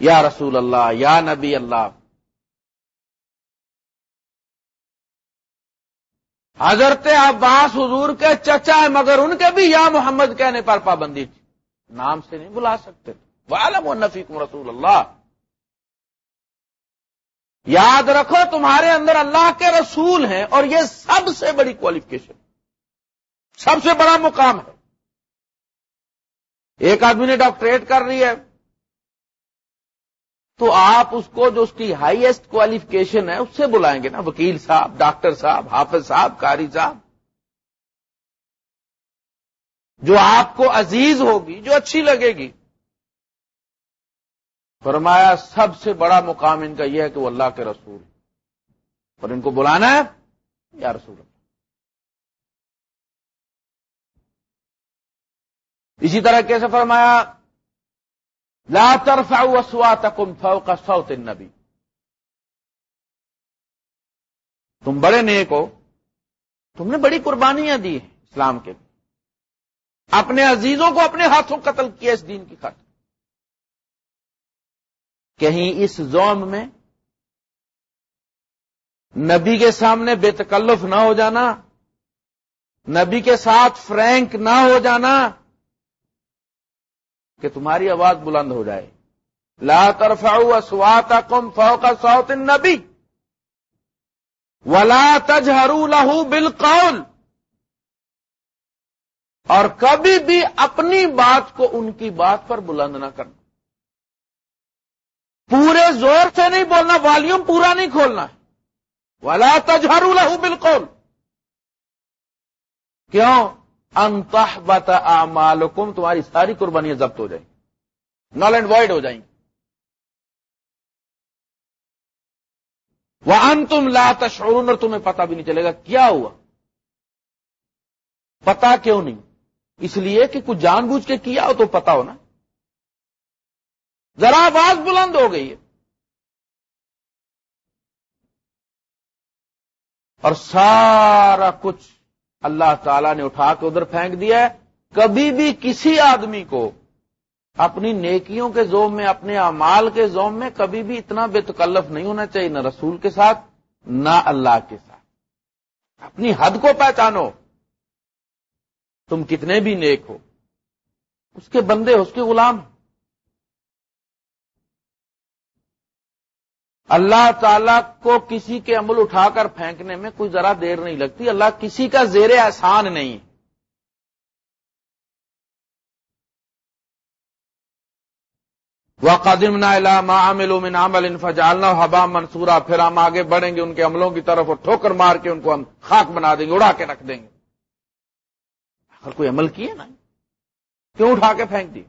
یا رسول اللہ، یا نبی اللہ۔ حضرت عباس حضور کے چچا ہے مگر ان کے بھی یا محمد کہنے پر پابندی تھی۔ نام سے نہیں بلا سکتے۔ وہ عالم و نفیق رسول اللہ یاد رکھو، تمہارے اندر اللہ کے رسول ہیں اور یہ سب سے بڑی کوالیفکیشن سب سے بڑا مقام ہے۔ ایک آدمی نے ڈاکٹریٹ کر رہی ہے۔ تو آپ اس کو جو اس کی ہائیسٹ کوالیفکیشن ہے، اس سے بلائیں گے نا۔ وکیل صاحب، ڈاکٹر صاحب، حافظ صاحب کاری صاحب۔ جو آپ کو عزیز ہوگی، جو اچھی لگے گی۔ فرمایا، سب سے بڑا مقام ان کا یہ ہے کہ وہ اللہ کے رسول اور ان کو بلانا ہے؟ یا رسول اسی طرح کیسے فرمایا لا ترفعوا اصواتكم فوق صوت النبي. تم بڑے نیک ہو. تم نے بڑی قربانیاں دی اسلام کے. اپنے عزیزوں کو اپنے ہاتھوں قتل کیا اس دین کی خاطر. کہیں اس زوم میں نبی کے سامنے بے تکلف نہ ہو جانا، نبی کے ساتھ فرینک نہ ہو جانا کہ تمہاری آواز بلند ہو جائے۔ لا ترفعوا اصواتكم فوق صوت النبی ولا تجهروا له بالقول۔ اور کبھی بھی اپنی بات کو ان کی بات پر بلند نہ کرنا۔ پورے زور سے نہیں بولنا، والیوم پورا نہیں کھولنا۔ ولا تجہروا له بالقول۔ کیوں؟ انتحبت اعمالکم، تمہاری ساری قربانیاں ضبط ہو جائیں۔ نال اینڈ وائڈ ہو جائیں۔ وہ ان تم لا تشعرون، اور تمہیں پتا بھی نہیں چلے گا کیا ہوا۔ پتا کیوں نہیں؟ اس لیے کہ کچھ جان بوجھ کے کیا ہو تو پتا ہو نا ذرا آواز بلند ہو گئی ہے۔ اور سارا کچھ اللہ تعالی نے اٹھا کے ادھر پھینک دیا ہے۔ کبھی بھی کسی آدمی کو اپنی نیکیوں کے زوم میں، اپنے امال کے زوم میں کبھی بھی اتنا بے تکلف نہیں ہونا چاہیے، نہ رسول کے ساتھ، نہ اللہ کے ساتھ۔ اپنی حد کو پہچانو۔ تم کتنے بھی نیک ہو۔ اس کے بندے، اس کے غلام۔ اللہ تعالی کو کسی کے عمل اٹھا کر پھینکنے میں کوئی ذرا دیر نہیں لگتی۔ اللہ کسی کا زیر احسان نہیں۔ وہ قدم من عمل انفجالنا حبا منصورہ پھر ہم آگے بڑھیں گے، ان کے عملوں کی طرف اور ٹھوکر مار کے ان کو ہم خاک بنا دیں گے، اڑا کے رکھ دیں گے۔ اگر کوئی عمل کیے نا؟ کیوں اٹھا کے پھینک دی؟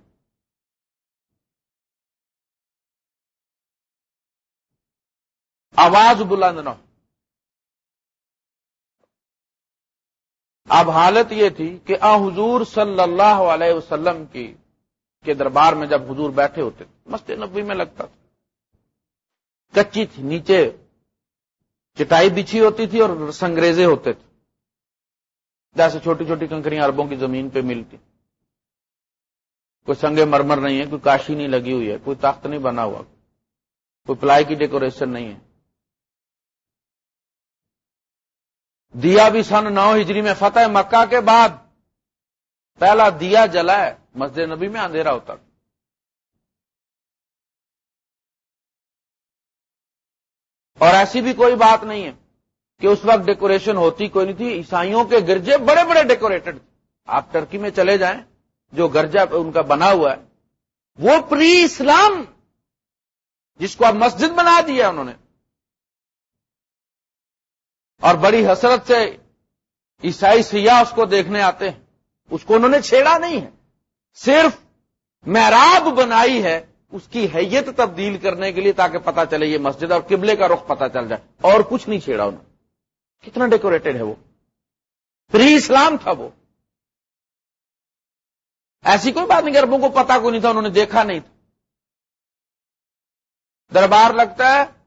آواز بلند نہ ہو۔ اب حالت یہ تھی کہ آ حضور صلی اللہ علیہ وسلم کی کے دربار میں جب حضور بیٹھے ہوتے، مسجد نبی میں لگتا تھا۔ کچی تھی، نیچے چٹائی بچھی ہوتی تھی اور سنگریزے ہوتے تھے۔ جیسے چھوٹی چھوٹی کنکریاں اربوں کی زمین پہ ملتی۔ کوئی سنگے مرمر نہیں ہے، کوئی کاشی نہیں لگی ہوئی ہے، کوئی تخت نہیں بنا ہوا، کوئی پلائی کی ڈیکوریشن نہیں ہے۔ دیا بھی سن نو ہجری میں فتح مکہ کے بعد۔ پہلا دیا جلا ہے، مسجد نبی میں اندھیرا ہوتا۔ اور ایسی بھی کوئی بات نہیں ہے کہ اس وقت ڈیکوریشن ہوتی کوئی نہیں تھی، عیسائیوں کے گرجے بڑے بڑے ڈیکوریٹڈ آپ ٹرکی میں چلے جائیں، جو گرجا ان کا بنا ہوا ہے، وہ پری اسلام جس کو اب مسجد بنا دیا انہوں نے۔ اور بڑی حسرت سے عیسائی سیاح اس کو دیکھنے آتے ہیں۔ اس کو انہوں نے چھیڑا نہیں ہے۔ صرف محراب بنائی ہے اس کی حیت تبدیل کرنے کے لیے تاکہ پتا چلے یہ مسجد اور قبلے کا رخ پتا چل جائے۔ اور کچھ نہیں چھیڑا انہوں نے۔ کتنا ڈیکوریٹڈ ہے وہ۔ پری اسلام تھا وہ۔ ایسی کوئی بات نہیں کہ اربوں کو پتا کو نہیں تھا، انہوں نے دیکھا نہیں تھا۔ دربار لگتا ہے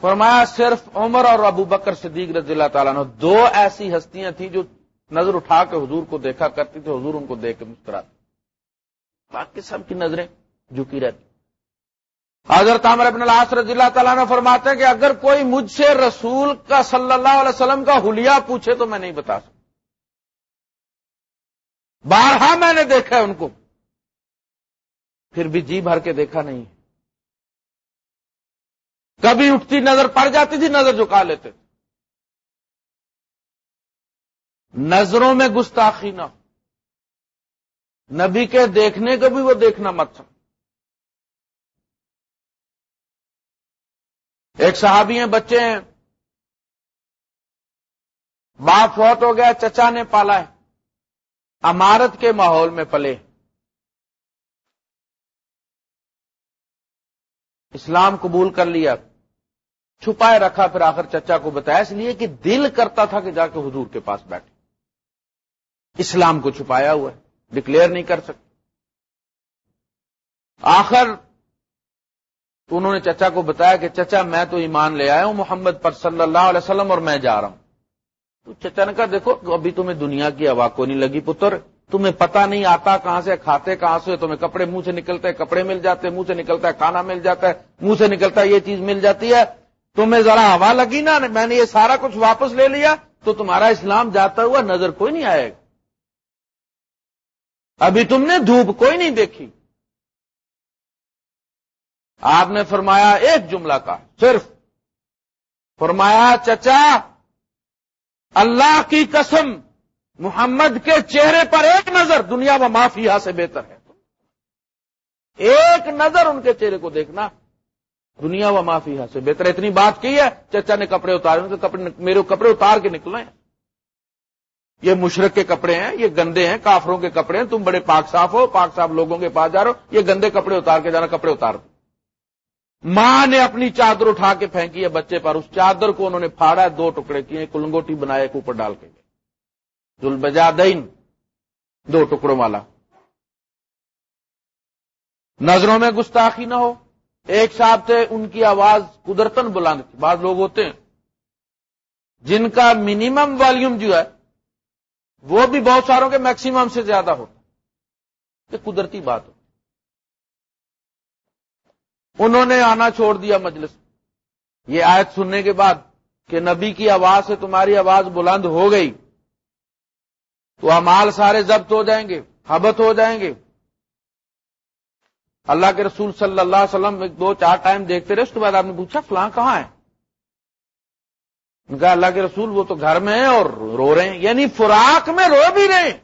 فرمایا صرف عمر اور ابو بکر صدیق رضی اللہ تعالیٰ نے دو ایسی ہستیاں تھیں جو نظر اٹھا کے حضور کو دیکھا کرتی تھی حضور ان کو دیکھ کے مسکراتے باقی سب کی نظریں جھکی رہتی۔ حضرت عامر ابن العاص رضی اللہ تعالیٰ نے فرماتے ہیں کہ اگر کوئی مجھ سے رسول کا صلی اللہ علیہ وسلم کا حلیہ پوچھے تو میں نہیں بتا سکتا۔ بارہا میں نے دیکھا ہے ان کو۔ پھر بھی جی بھر کے دیکھا نہیں۔ ہے کبھی اٹھتی نظر پڑ جاتی تھی، نظر جھکا لیتے۔ تھے نظروں میں گستاخی نہ ہو۔ نبی کے دیکھنے کو بھی وہ دیکھنا مت سکتا ایک صحابی ہیں، بچے ہیں۔ باپ فوت ہو گیا، چچا نے پالا ہے۔ امارت کے ماحول میں پلے۔ اسلام قبول کر لیا۔ چھپائے رکھا، پھر آخر چچا کو بتایا، اس لیے کہ دل کرتا تھا کہ جا کے حضور کے پاس بیٹھے۔ اسلام کو چھپایا ہوا ہے ڈکلیئر نہیں کر سکتے۔ آخر انہوں نے چچا کو بتایا کہ چچا، میں تو ایمان لے آیا ہوں محمد پر صلی اللہ علیہ وسلم اور میں جا رہا ہوں۔ تو چچا نے کہا، دیکھو، ابھی تمہیں دنیا کی ہوا کو نہیں لگی پتر، تمہیں پتا نہیں آتا کہاں سے، کھاتے کہاں سے، تمہیں کپڑے منہ سے نکلتے ہیں کپڑے مل جاتے ہیں منہ سے نکلتا ہے، کھانا مل جاتا ہے، منہ سے نکلتا ہے، یہ چیز مل جاتی ہے۔ تمہیں ذرا ہوا لگی نا، میں نے یہ سارا کچھ واپس لے لیا، تو تمہارا اسلام جاتا ہوا نظر کوئی نہیں آئے گا۔ ابھی تم نے دھوپ کوئی نہیں دیکھی۔ آپ نے فرمایا ایک جملہ کا، صرف۔ فرمایا، چچا، اللہ کی قسم، محمد کے چہرے پر ایک نظر دنیا و مافیا سے بہتر ہے۔ ایک نظر ان کے چہرے کو دیکھنا۔ دنیا و مافیا سے بہتر اتنی بات کی ہے، چچا نے کپڑے اتارے کپڑے میرے کپڑے اتار کے نکلے ہیں۔ یہ مشرق کے کپڑے ہیں، یہ گندے ہیں، کافروں کے کپڑے ہیں، تم بڑے پاک صاف ہو، پاک صاف لوگوں کے پاس جا رہے ہو، یہ گندے کپڑے اتار کے جانا، کپڑے اتار دو۔ ماں نے اپنی چادر اٹھا کے پھینکی ہے بچے پر، اس چادر کو انہوں نے پھاڑا ہے دو ٹکڑے کیے کلنگوٹی بنائے اوپر ڈال کے ظلم دین دو ٹکڑوں والا۔ نظروں میں گستاخی نہ ہو۔ ایک صاحب تھے، ان کی آواز قدرتن بلند تھی، بعض لوگ ہوتے ہیں۔ جن کا منیمم والیوم جو ہے، وہ بھی بہت ساروں کے میکسیمم سے زیادہ ہوتا یہ قدرتی بات ہو انہوں نے آنا چھوڑ دیا مجلس۔ یہ آیت سننے کے بعد کہ نبی کی آواز سے تمہاری آواز بلند ہو گئی۔ تو امال سارے ضبط ہو جائیں گے حبت ہو جائیں گے۔ اللہ کے رسول صلی اللہ علیہ وسلم ایک دو چار ٹائم دیکھتے رہے، اس کے بعد آپ نے پوچھا، فلاں کہاں ہے ان کا اللہ کے رسول وہ تو گھر میں ہیں اور رو رہے ہیں. یعنی فراق میں رو بھی رہے ہیں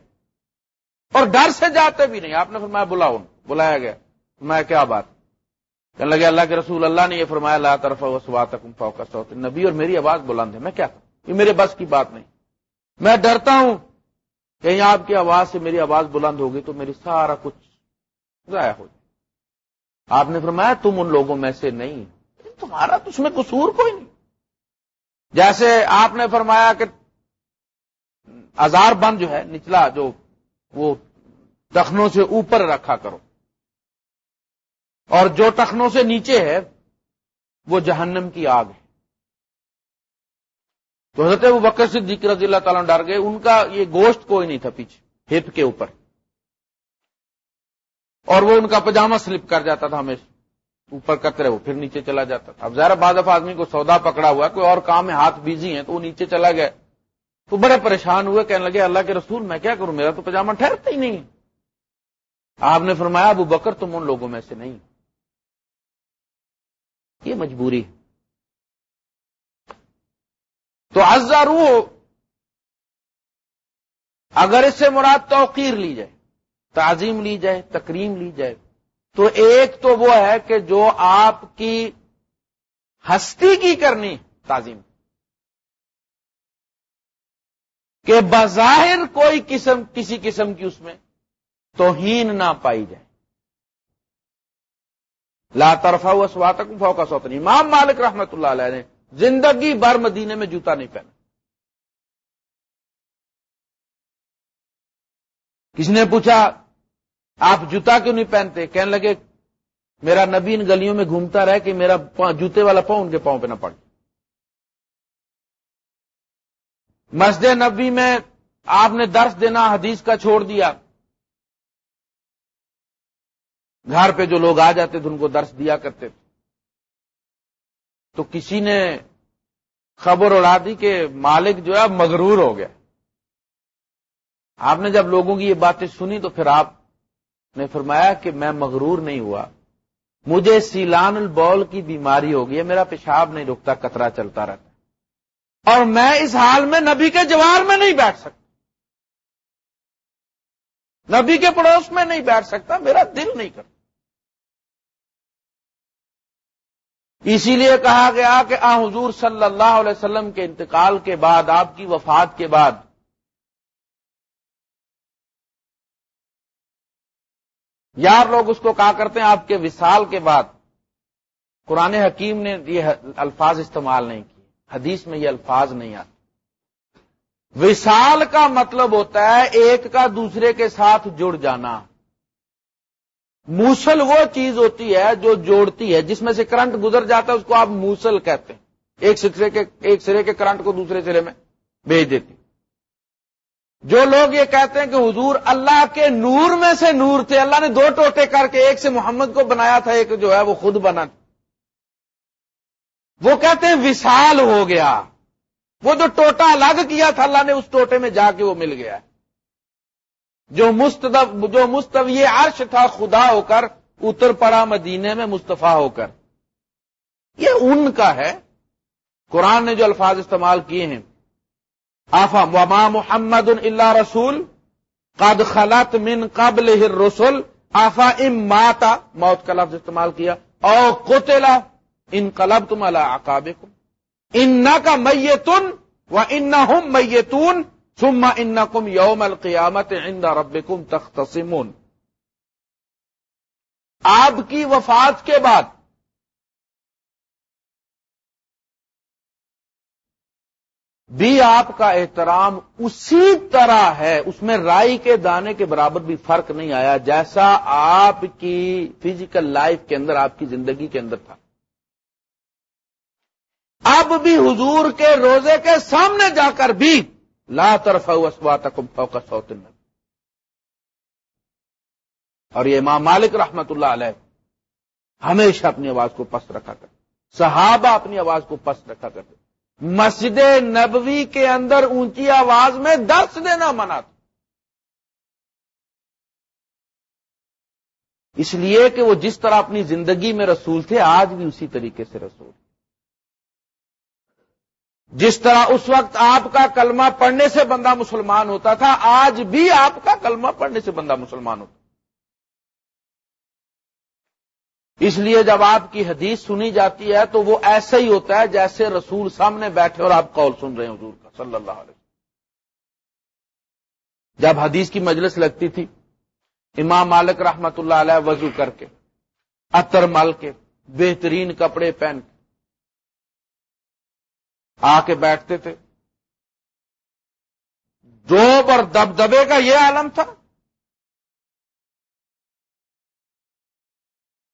اور ڈر سے جاتے بھی نہیں۔ آپ نے فرمایا، بلاؤ بلایا گیا۔ میں کیا بات؟ کہنے لگے، اللہ کے رسول، اللہ نے یہ فرمایا اللہ طرف فوکا سوت نبی اور میری آواز بلند ہے۔ میں کیا کروں یہ میرے بس کی بات نہیں۔ میں ڈرتا ہوں کہیں آپ کی آواز سے میری آواز بلند ہوگی تو میری سارا کچھ ضائع ہو جائے۔ آپ نے فرمایا تم ان لوگوں میں سے نہیں۔ تمہارا تو اس میں قصور کوئی نہیں۔ جیسے آپ نے فرمایا کہ ہزار بند جو ہے، نچلا جو وہ ٹخنوں سے اوپر رکھا کرو۔ اور جو ٹخنوں سے نیچے ہے، وہ جہنم کی آگ ہے۔ تو حضرت وہ بکر صدیق رضی اللہ تعالیٰ ڈر گئے، ان کا یہ گوشت کوئی نہیں تھا پیچھے ہپ کے اوپر۔ اور وہ ان کا پجامہ سلپ کر جاتا تھا ہمیشہ، اوپر کرتے رہے، وہ پھر نیچے چلا جاتا تھا۔ اب ذرا بعض آدمی کو سودا پکڑا ہوا کوئی اور کام میں ہاتھ بیزی ہیں، تو وہ نیچے چلا گیا۔ تو بڑے پریشان ہوئے، کہنے لگے، اللہ کے رسول، میں کیا کروں؟ میرا تو پجامہ ٹھہرتا ہی نہیں۔ آپ نے فرمایا، ابو بکر، تم ان لوگوں میں سے نہیں۔ یہ مجبوری تو روح، اگر اس سے مراد توقیر لی جائے۔ تعظیم لی جائے، تکریم لی جائے۔ تو ایک تو وہ ہے کہ جو آپ کی ہستی کی کرنی، تعظیم۔ کہ بظاہر کوئی قسم، کسی قسم کی اس میں توہین نہ پائی جائے۔ لا طرفا ہوا سواتک فوکا سوتنی امام مالک رحمت اللہ علیہ نے زندگی بر مدینے میں جوتا نہیں پہنا۔ کس نے پوچھا آپ جوتا کیوں نہیں پہنتے؟ کہنے لگے، میرا نبی ان گلیوں میں گھومتا رہے کہ میرا جوتے والا پاؤں ان کے پاؤں پہ نہ پڑے۔ مسجد نبی میں آپ نے درس دینا، حدیث کا چھوڑ دیا۔ گھر پہ جو لوگ آ جاتے تھے، ان کو درس دیا کرتے تھے۔ تو کسی نے خبر اڑا دی کہ مالک جو ہے مغرور ہو گیا۔ آپ نے جب لوگوں کی یہ باتیں سنی تو پھر آپ نے فرمایا کہ میں مغرور نہیں ہوا۔ مجھے سیلان البول کی بیماری ہو گئی ہے، میرا پیشاب نہیں رکتا کترا چلتا رہتا اور میں اس حال میں نبی کے جوار میں نہیں بیٹھ سکتا۔ نبی کے پڑوس میں نہیں بیٹھ سکتا، میرا دل نہیں کرتا۔ اسی لیے کہا گیا کہ آ حضور صلی اللہ علیہ وسلم کے انتقال کے بعد، آپ کی وفات کے بعد یار لوگ اس کو کہا کرتے ہیں، آپ کے وصال کے بعد قرآن حکیم نے یہ الفاظ استعمال نہیں کیے۔ حدیث میں یہ الفاظ نہیں آتے۔ وصال کا مطلب ہوتا ہے ایک کا دوسرے کے ساتھ جڑ جانا۔ موسل وہ چیز ہوتی ہے جو جوڑتی ہے، جس میں سے کرنٹ گزر جاتا ہے، اس کو آپ موسل کہتے ہیں۔ ایک سرے کے، ایک سرے کے کرنٹ کو دوسرے سرے میں بھیج دیتی جو لوگ یہ کہتے ہیں کہ حضور اللہ کے نور میں سے نور تھے، اللہ نے دو ٹوٹے کر کے ایک سے محمد کو بنایا تھا، ایک جو ہے وہ خود بنا۔ وہ کہتے ہیں وشال ہو گیا۔ وہ جو ٹوٹا الگ کیا تھا، اللہ نے اس ٹوٹے میں جا کے وہ مل گیا۔ جو مستدب جو مستوی عرش تھا، خدا ہو کر اتر پڑا مدینے میں، مصطفیٰ ہو کر۔ یہ ان کا ہے۔ قرآن نے جو الفاظ استعمال کیے ہیں آفا، وما محمد اللہ رسول، قد خلط من قبل رسول آفا ام ماتا موت کا لفظ استعمال کیا. او قتلا ان قلب تم اللہ اقاب ان کا میتن و ان میتون، ثم انکم یوم القیامت عند ربکم تختصمون. آپ کی وفات کے بعد بھی آپ کا احترام اسی طرح ہے، اس میں رائی کے دانے کے برابر بھی فرق نہیں آیا، جیسا آپ کی فزیکل لائف کے اندر، آپ کی زندگی کے اندر تھا۔ اب بھی حضور کے روزے کے سامنے جا کر بھی لا طرف اسواتکم فوق صوت النبی۔ اور یہ امام مالک رحمت اللہ علیہ ہمیشہ اپنی آواز کو پست رکھا کرتے صحابہ اپنی آواز کو پست رکھا کرتے مسجد نبوی کے اندر اونچی آواز میں درس دینا منع تھا۔ اس لیے کہ وہ جس طرح اپنی زندگی میں رسول تھے، آج بھی اسی طریقے سے رسول جس طرح اس وقت آپ کا کلمہ پڑھنے سے بندہ مسلمان ہوتا تھا، آج بھی آپ کا کلمہ پڑھنے سے بندہ مسلمان ہوتا اس لیے جب آپ کی حدیث سنی جاتی ہے تو وہ ایسا ہی ہوتا ہے جیسے رسول سامنے بیٹھے اور آپ کال سن رہے ہیں حضور کا، صلی اللہ علیہ وسلم۔ جب حدیث کی مجلس لگتی تھی، امام مالک رحمت اللہ علیہ وضو کر کے اتر مل کے، بہترین کپڑے پہن کے، آ کے بیٹھتے تھے۔ جوب اور دبدبے کا یہ عالم تھا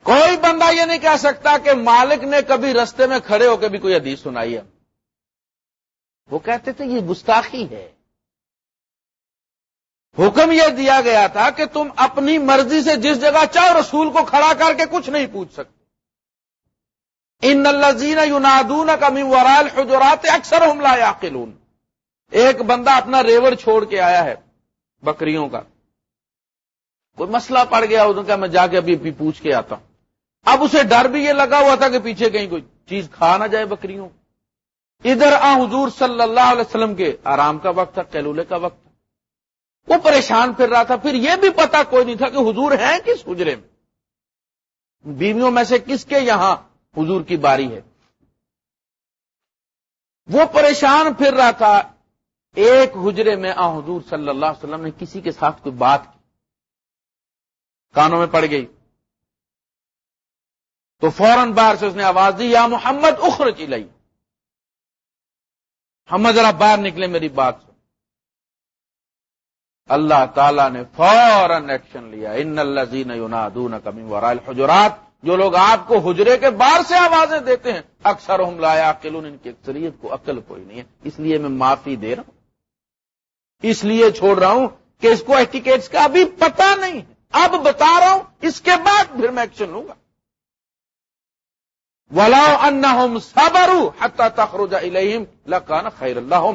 کوئی بندہ یہ نہیں کہہ سکتا کہ مالک نے کبھی رستے میں کھڑے ہو کے بھی کوئی حدیث سنائی ہے۔ وہ کہتے تھے یہ گستاخی ہے۔ حکم یہ دیا گیا تھا کہ تم اپنی مرضی سے جس جگہ چاہو رسول کو کھڑا کر کے کچھ نہیں پوچھ سکتے۔ ان الزین یونادون کا ورال حجرات اکثر حملہ یا ایک بندہ اپنا ریور چھوڑ کے آیا ہے بکریوں کا۔ کوئی مسئلہ پڑ گیا، اس کا میں جا کے ابھی پوچھ کے آتا ہوں۔ اب اسے ڈر بھی یہ لگا ہوا تھا کہ پیچھے کہیں کوئی چیز کھا نہ جائے بکریوں۔ ادھر آ حضور صلی اللہ علیہ وسلم کے آرام کا وقت تھا، کیلولے کا وقت تھا۔ وہ پریشان پھر رہا تھا، پھر یہ بھی پتا کوئی نہیں تھا کہ حضور ہیں کس حجرے میں۔ بیویوں میں سے کس کے یہاں حضور کی باری ہے؟ وہ پریشان پھر رہا تھا، ایک حجرے میں آ حضور صلی اللہ علیہ وسلم نے کسی کے ساتھ کوئی بات کی۔ کانوں میں پڑ گئی۔ تو فوراً باہر سے اس نے آواز دی، یا محمد اخر چلائی محمد ذرا باہر نکلے میری بات سے اللہ تعالیٰ نے فوراً ایکشن لیا۔ ان اللہ زین یونادون کمی ورائل حجرات جو لوگ آپ کو حجرے کے باہر سے آوازیں دیتے ہیں اکثر ہم لایا عقل ان کی اکثریت کو عقل کوئی نہیں ہے۔ اس لیے میں معافی دے رہا ہوں۔ اس لیے چھوڑ رہا ہوں کہ اس کو ایٹیکیٹس کا ابھی پتا نہیں ہے۔ اب بتا رہا ہوں، اس کے بعد پھر میں ایکشن لوں گا۔ ولا ان صبر تخرج الہم لکان خیر اللہ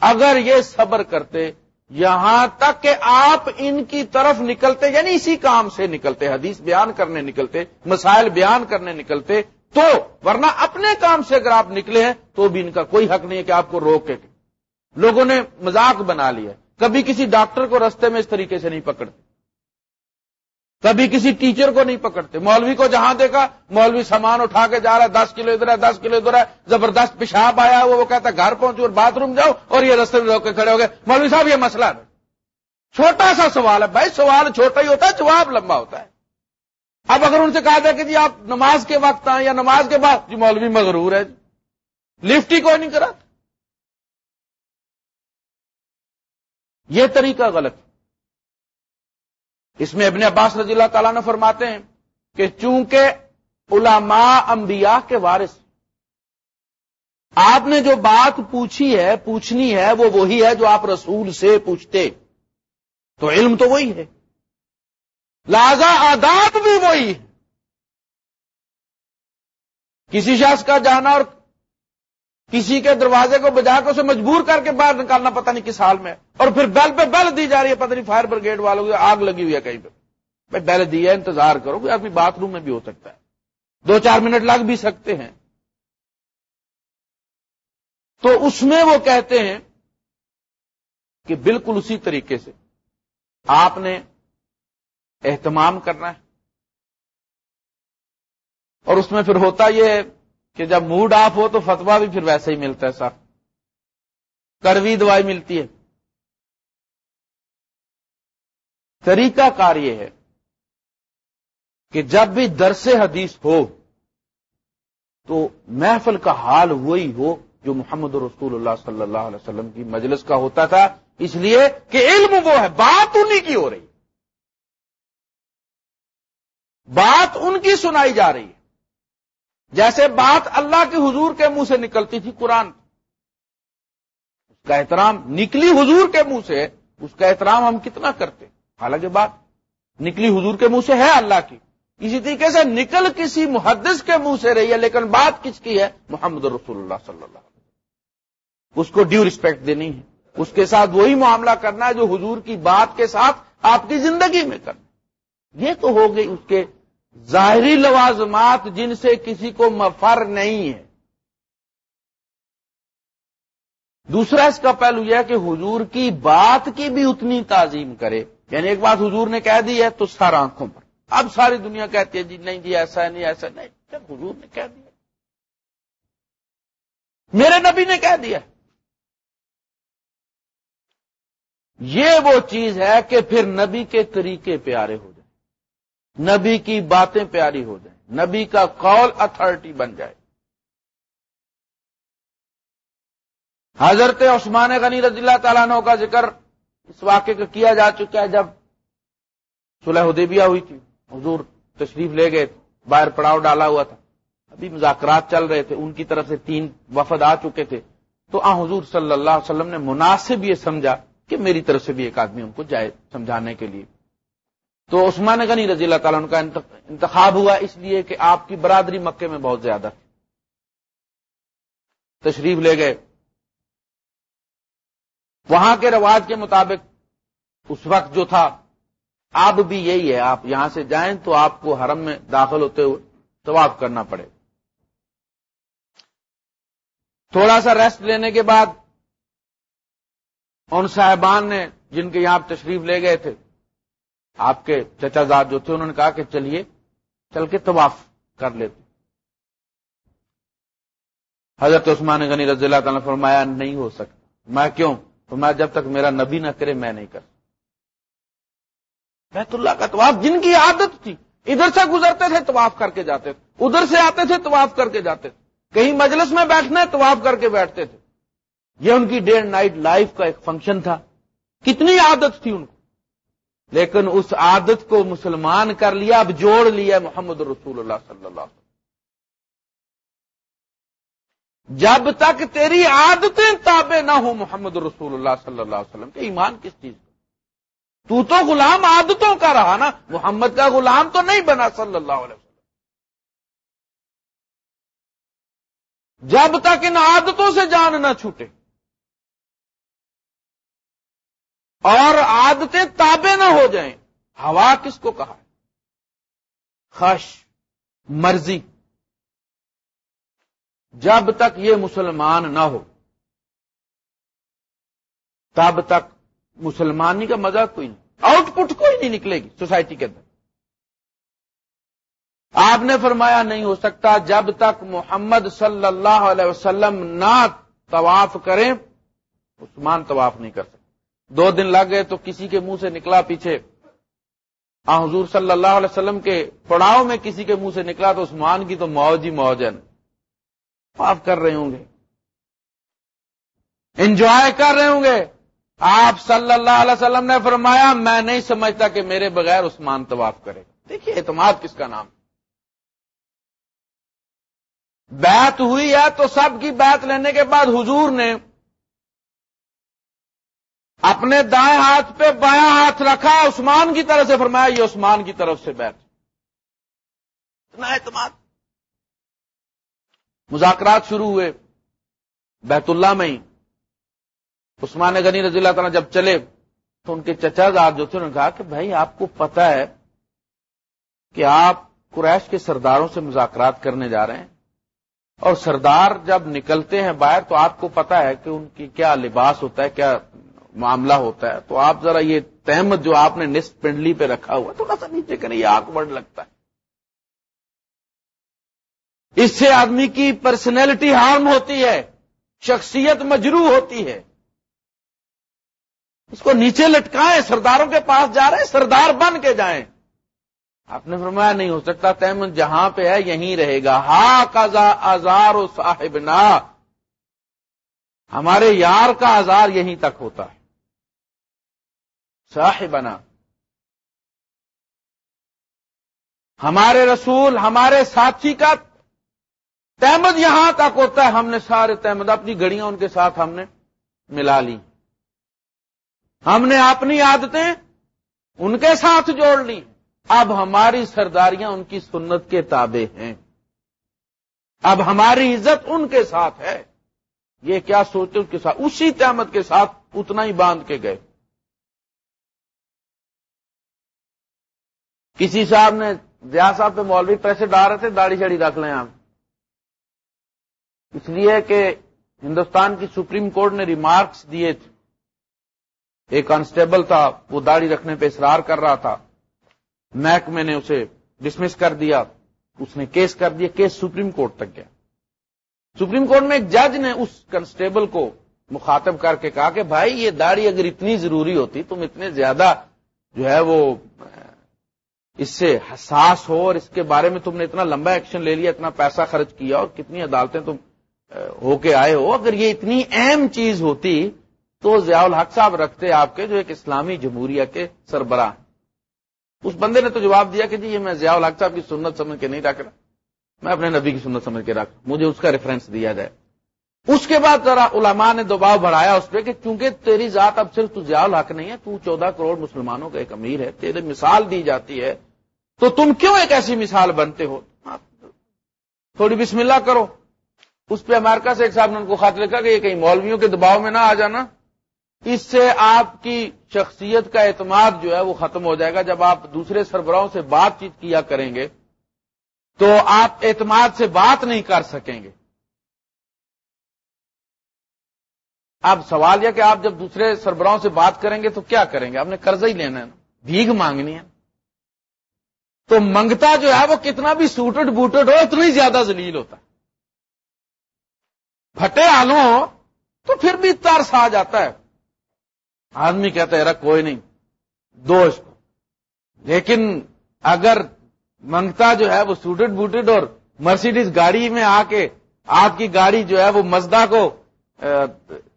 اگر یہ صبر کرتے، یہاں تک کہ آپ ان کی طرف نکلتے یعنی اسی کام سے نکلتے، حدیث بیان کرنے نکلتے، مسائل بیان کرنے نکلتے، تو ورنہ اپنے کام سے اگر آپ نکلے ہیں، تو بھی ان کا کوئی حق نہیں ہے کہ آپ کو روکے لوگوں نے مذاق بنا لیا۔ کبھی کسی ڈاکٹر کو رستے میں اس طریقے سے نہیں پکڑتے۔ کبھی کسی ٹیچر کو نہیں پکڑتے۔ مولوی کو جہاں دیکھا، مولوی سامان اٹھا کے جا رہا ہے، دس کلو ادھر ہے، دس کلو ادھر ہے، زبردست پیشاب آیا وہ کہتا ہے، گھر پہنچو اور باتھ روم جاؤ اور یہ رستے میں روک کے کھڑے ہو گئے۔ مولوی صاحب، یہ مسئلہ ہے۔ چھوٹا سا سوال ہے بھائی، سوال چھوٹا ہی ہوتا ہے، جواب لمبا ہوتا ہے۔ اب اگر ان سے کہا جائے کہ جی آپ نماز کے وقت آئیں یا نماز کے بعد جی مولوی مغرور ہے جی۔ لفٹ ہی کوئی نہیں کرا۔ یہ طریقہ غلط ہے۔ اس میں ابن عباس رضی اللہ تعالیٰ نے فرماتے ہیں کہ چونکہ علماء انبیاء کے وارث آپ نے جو بات پوچھی ہے، پوچھنی ہے، وہ وہی ہے جو آپ رسول سے پوچھتے۔ تو علم تو وہی ہے۔ لہذا آداب بھی وہی ہے۔ کسی شخص کا جانا اور کسی کے دروازے کو بجا کے اسے مجبور کر کے باہر نکالنا پتہ نہیں کس حال میں اور پھر بیل پہ بیل دی جا رہی ہے، پتہ نہیں فائر بریگیڈ والوں کی آگ لگی ہوئی ہے کہیں پہ۔ بھائی بیل دی ہے، انتظار کرو، کوئی آدمی باتھ روم میں بھی ہو سکتا ہے۔ دو چار منٹ لگ بھی سکتے ہیں۔ تو اس میں وہ کہتے ہیں کہ بالکل اسی طریقے سے آپ نے اہتمام کرنا ہے۔ اور اس میں پھر ہوتا یہ کہ جب موڈ آف ہو تو فتوا بھی پھر ویسے ہی ملتا ہے صاحب کروی دوائی ملتی ہے۔ طریقہ کار یہ ہے کہ جب بھی درس حدیث ہو تو محفل کا حال وہی ہو جو محمد رسول اللہ صلی اللہ علیہ وسلم کی مجلس کا ہوتا تھا۔ اس لیے کہ علم وہ ہے، بات انہی کی ہو رہی بات ان کی سنائی جا رہی ہے۔ جیسے بات اللہ کے حضور کے منہ سے نکلتی تھی قرآن اس کا احترام نکلی حضور کے منہ سے، اس کا احترام ہم کتنا کرتے حالانکہ بات نکلی حضور کے منہ سے ہے اللہ کی۔ اسی طریقے سے نکل کسی محدث کے منہ سے رہی ہے، لیکن بات کس کی ہے؟ محمد رسول اللہ صلی اللہ علیہ وسلم۔ اس کو ڈیو ریسپیکٹ دینی ہے۔ اس کے ساتھ وہی معاملہ کرنا ہے جو حضور کی بات کے ساتھ آپ کی زندگی میں کرنا یہ تو ہو گئی اس کے ظاہری لوازمات جن سے کسی کو مفر نہیں ہے۔ دوسرا اس کا پہلو یہ ہے کہ حضور کی بات کی بھی اتنی تعظیم کرے۔ یعنی ایک بات حضور نے کہہ دی ہے تو سر آنکھوں پر۔ اب ساری دنیا کہتی ہے جی نہیں جی ایسا ہے، نہیں، ایسا نہیں، جب حضور نے کہہ دیا۔ میرے نبی نے کہہ دیا۔ یہ وہ چیز ہے کہ پھر نبی کے طریقے پیارے ہو جائیں نبی کی باتیں پیاری ہو جائیں، نبی کا قول اتھارٹی بن جائے۔ حضرت عثمان غنی رضی اللہ تعالیٰ عنہ کا ذکر اس واقعے کا کیا جا چکا ہے جب صلح حدیبیہ ہوئی تھی۔ حضور تشریف لے گئے باہر پڑاؤ ڈالا ہوا تھا۔ ابھی مذاکرات چل رہے تھے، ان کی طرف سے تین وفد آ چکے تھے۔ تو آ حضور صلی اللہ علیہ وسلم نے مناسب یہ سمجھا کہ میری طرف سے بھی ایک آدمی ان کو جائے سمجھانے کے لیے۔ تو عثمان غنی رضی اللہ تعالیٰ ان کا انتخاب ہوا اس لیے کہ آپ کی برادری مکے میں بہت زیادہ تھی۔ تشریف لے گئے۔ وہاں کے رواج کے مطابق اس وقت جو تھا، اب بھی یہی ہے، آپ یہاں سے جائیں تو آپ کو حرم میں داخل ہوتے ہوئے طواف کرنا پڑے۔ تھوڑا سا ریسٹ لینے کے بعد ان صاحبان نے جن کے یہاں تشریف لے گئے تھے آپ کے چچا زاد جو تھے، انہوں نے کہا کہ چلیے، چل کے طواف کر لیتے۔ حضرت عثمان غنی رضی اللہ تعالیٰ فرمایا، نہیں ہو سکتا۔ میں کیوں؟ تو میں جب تک میرا نبی نہ کرے، میں نہیں کر بیت اللہ کا طواف جن کی عادت تھی، ادھر سے گزرتے تھے، طواف کر کے جاتے تھے۔ ادھر سے آتے تھے، طواف کر کے جاتے تھے۔ کہیں مجلس میں بیٹھنا ہے، طواف کر کے بیٹھتے تھے۔ یہ ان کی ڈے اینڈ نائٹ لائف کا ایک فنکشن تھا۔ کتنی عادت تھی ان کو۔ لیکن اس عادت کو مسلمان کر لیا، اب جوڑ لیا محمد رسول اللہ صلی اللہ علیہ وسلم۔ جب تک تیری عادتیں تابع نہ ہوں محمد رسول اللہ صلی اللہ علیہ وسلم کے ایمان کس چیز کا تو تو غلام عادتوں کا رہا نا، محمد کا غلام تو نہیں بنا صلی اللہ علیہ وسلم۔ جب تک ان عادتوں سے جان نہ چھوٹے اور عادتیں تابع نہ ہو جائیں۔ ہوا کس کو کہا؟ ہے خش، مرضی۔ جب تک یہ مسلمان نہ ہو۔ تب تک مسلمانی کا مزہ کوئی نہیں۔ آؤٹ پٹ کوئی نہیں نکلے گی سوسائٹی کے اندر۔ آپ نے فرمایا نہیں ہو سکتا جب تک محمد صلی اللہ علیہ وسلم نہ طواف کریں، عثمان طواف نہیں کر سکتے دو دن لگ گئے تو کسی کے منہ سے نکلا پیچھے۔ آ، حضور صلی اللہ علیہ وسلم کے پڑاؤ میں کسی کے منہ سے نکلا تو عثمان کی تو موج ہی موج ہے۔ معاف کر رہے ہوں گے۔ انجوائے کر رہے ہوں گے۔ آپ صلی اللہ علیہ وسلم نے فرمایا، میں نہیں سمجھتا کہ میرے بغیر عثمان طواف کرے۔ دیکھیے اعتماد کس کا نام۔ بیت ہوئی ہے تو سب کی بیت لینے کے بعد حضور نے اپنے دائیں ہاتھ پہ بایاں ہاتھ رکھا، عثمان کی طرف سے فرمایا، یہ عثمان کی طرف سے بیٹھ۔ اتنا اعتماد۔ مذاکرات شروع ہوئے، بیت اللہ میں ہی۔ عثمان غنی رضی اللہ تعالیٰ جب چلے، تو ان کے چچا دار جو تھے، انہوں نے کہا کہ بھائی، آپ کو پتا ہے کہ آپ قریش کے سرداروں سے مذاکرات کرنے جا رہے ہیں۔ اور سردار جب نکلتے ہیں باہر، تو آپ کو پتا ہے کہ ان کی کیا لباس ہوتا ہے، کیا معاملہ ہوتا ہے، تو آپ ذرا یہ تحمد جو آپ نے نصف پنڈلی پہ رکھا ہوا، تھوڑا سا نیچے کریں، یہ آگ بڑھ لگتا ہے۔ اس سے آدمی کی پرسنالٹی ہارم ہوتی ہے، شخصیت مجروح ہوتی ہے۔ اس کو نیچے لٹکائیں، سرداروں کے پاس جا رہے ہیں، سردار بن کے جائیں۔ آپ نے فرمایا نہیں، ہو سکتا تحمد جہاں پہ ہے، یہیں رہے گا۔ ہا کزا آزار و صاحب ہمارے یار کا آزار یہیں تک ہوتا ہے۔ صاحبنا۔ ہمارے رسول، ہمارے ساتھی کا تحمد یہاں تک ہوتا ہے، ہم نے سارے تحمد، اپنی گڑیاں ان کے ساتھ ہم نے ملا لی۔ ہم نے اپنی عادتیں ان کے ساتھ جوڑ لی۔ اب ہماری سرداریاں ان کی سنت کے تابع ہیں۔ اب ہماری عزت ان کے ساتھ ہے۔ یہ کیا سوچتے ان کے ساتھ، اسی تحمد کے ساتھ اتنا ہی باندھ کے گئے۔ کسی صاحب نے زیا صاحب پہ مولوی پیسے ڈال رہے تھے، داڑھی شاڑی رکھ لیں آپ۔ اس لیے کہ ہندوستان کی سپریم کورٹ نے ریمارکس دیے تھے۔ ایک کانسٹیبل تھا، وہ داڑھی رکھنے پہ اصرار کر رہا تھا۔ محکمے نے اسے ڈسمس کر دیا۔ اس نے کیس کر دیا کیس سپریم کورٹ تک گیا۔ سپریم کورٹ میں ایک جج نے اس کانسٹیبل کو مخاطب کر کے کہا کہ بھائی، یہ داڑھی اگر اتنی ضروری ہوتی، تم اتنے زیادہ جو ہے وہ اس سے حساس ہو اور اس کے بارے میں تم نے اتنا لمبا ایکشن لے لیا، اتنا پیسہ خرچ کیا اور کتنی عدالتیں تم ہو کے آئے ہو۔ اگر یہ اتنی اہم چیز ہوتی تو ضیاء الحق صاحب رکھتے آپ کے جو ایک اسلامی جمہوریہ کے سربراہ اس بندے نے تو جواب دیا کہ جی یہ میں ضیاء الحق صاحب کی سنت سمجھ کے نہیں رکھ رہا۔ میں اپنے نبی کی سنت سمجھ کے رکھ، مجھے اس کا ریفرنس دیا جائے۔ اس کے بعد ذرا علماء نے دباؤ بڑھایا اس پہ کہ چونکہ تیری ذات اب صرف تو ضیاء الحق نہیں ہے، تو چودہ کروڑ مسلمانوں کا ایک امیر ہے، تیرے مثال دی جاتی ہے۔ تو تم کیوں ایک ایسی مثال بنتے ہو؟ تھوڑی بسم اللہ کرو۔ اس پہ امریکہ سے ایک صاحب نے ان کو خط لکھا کہ یہ کہیں مولویوں کے دباؤ میں نہ آ جانا۔ اس سے آپ کی شخصیت کا اعتماد جو ہے وہ ختم ہو جائے گا۔ جب آپ دوسرے سربراہوں سے بات چیت کیا کریں گے تو آپ اعتماد سے بات نہیں کر سکیں گے۔ اب سوال یہ کہ آپ جب دوسرے سربراہوں سے بات کریں گے تو کیا کریں گے؟ آپ نے قرضہ ہی لینا ہے۔ بھیگ مانگنی ہے۔ تو منگتا جو ہے وہ کتنا بھی سوٹڈ بوٹڈ ہو اتنی زیادہ ذلیل ہوتا پھٹے آلو ہو تو پھر بھی ترس آ جاتا ہے۔ آدمی کہتا ہے کوئی نہیں دو اس کو۔ لیکن اگر منگتا جو ہے وہ سوٹڈ بوٹڈ اور مرسیڈیز گاڑی میں آ کے، آپ کی گاڑی جو ہے وہ مزدہ کو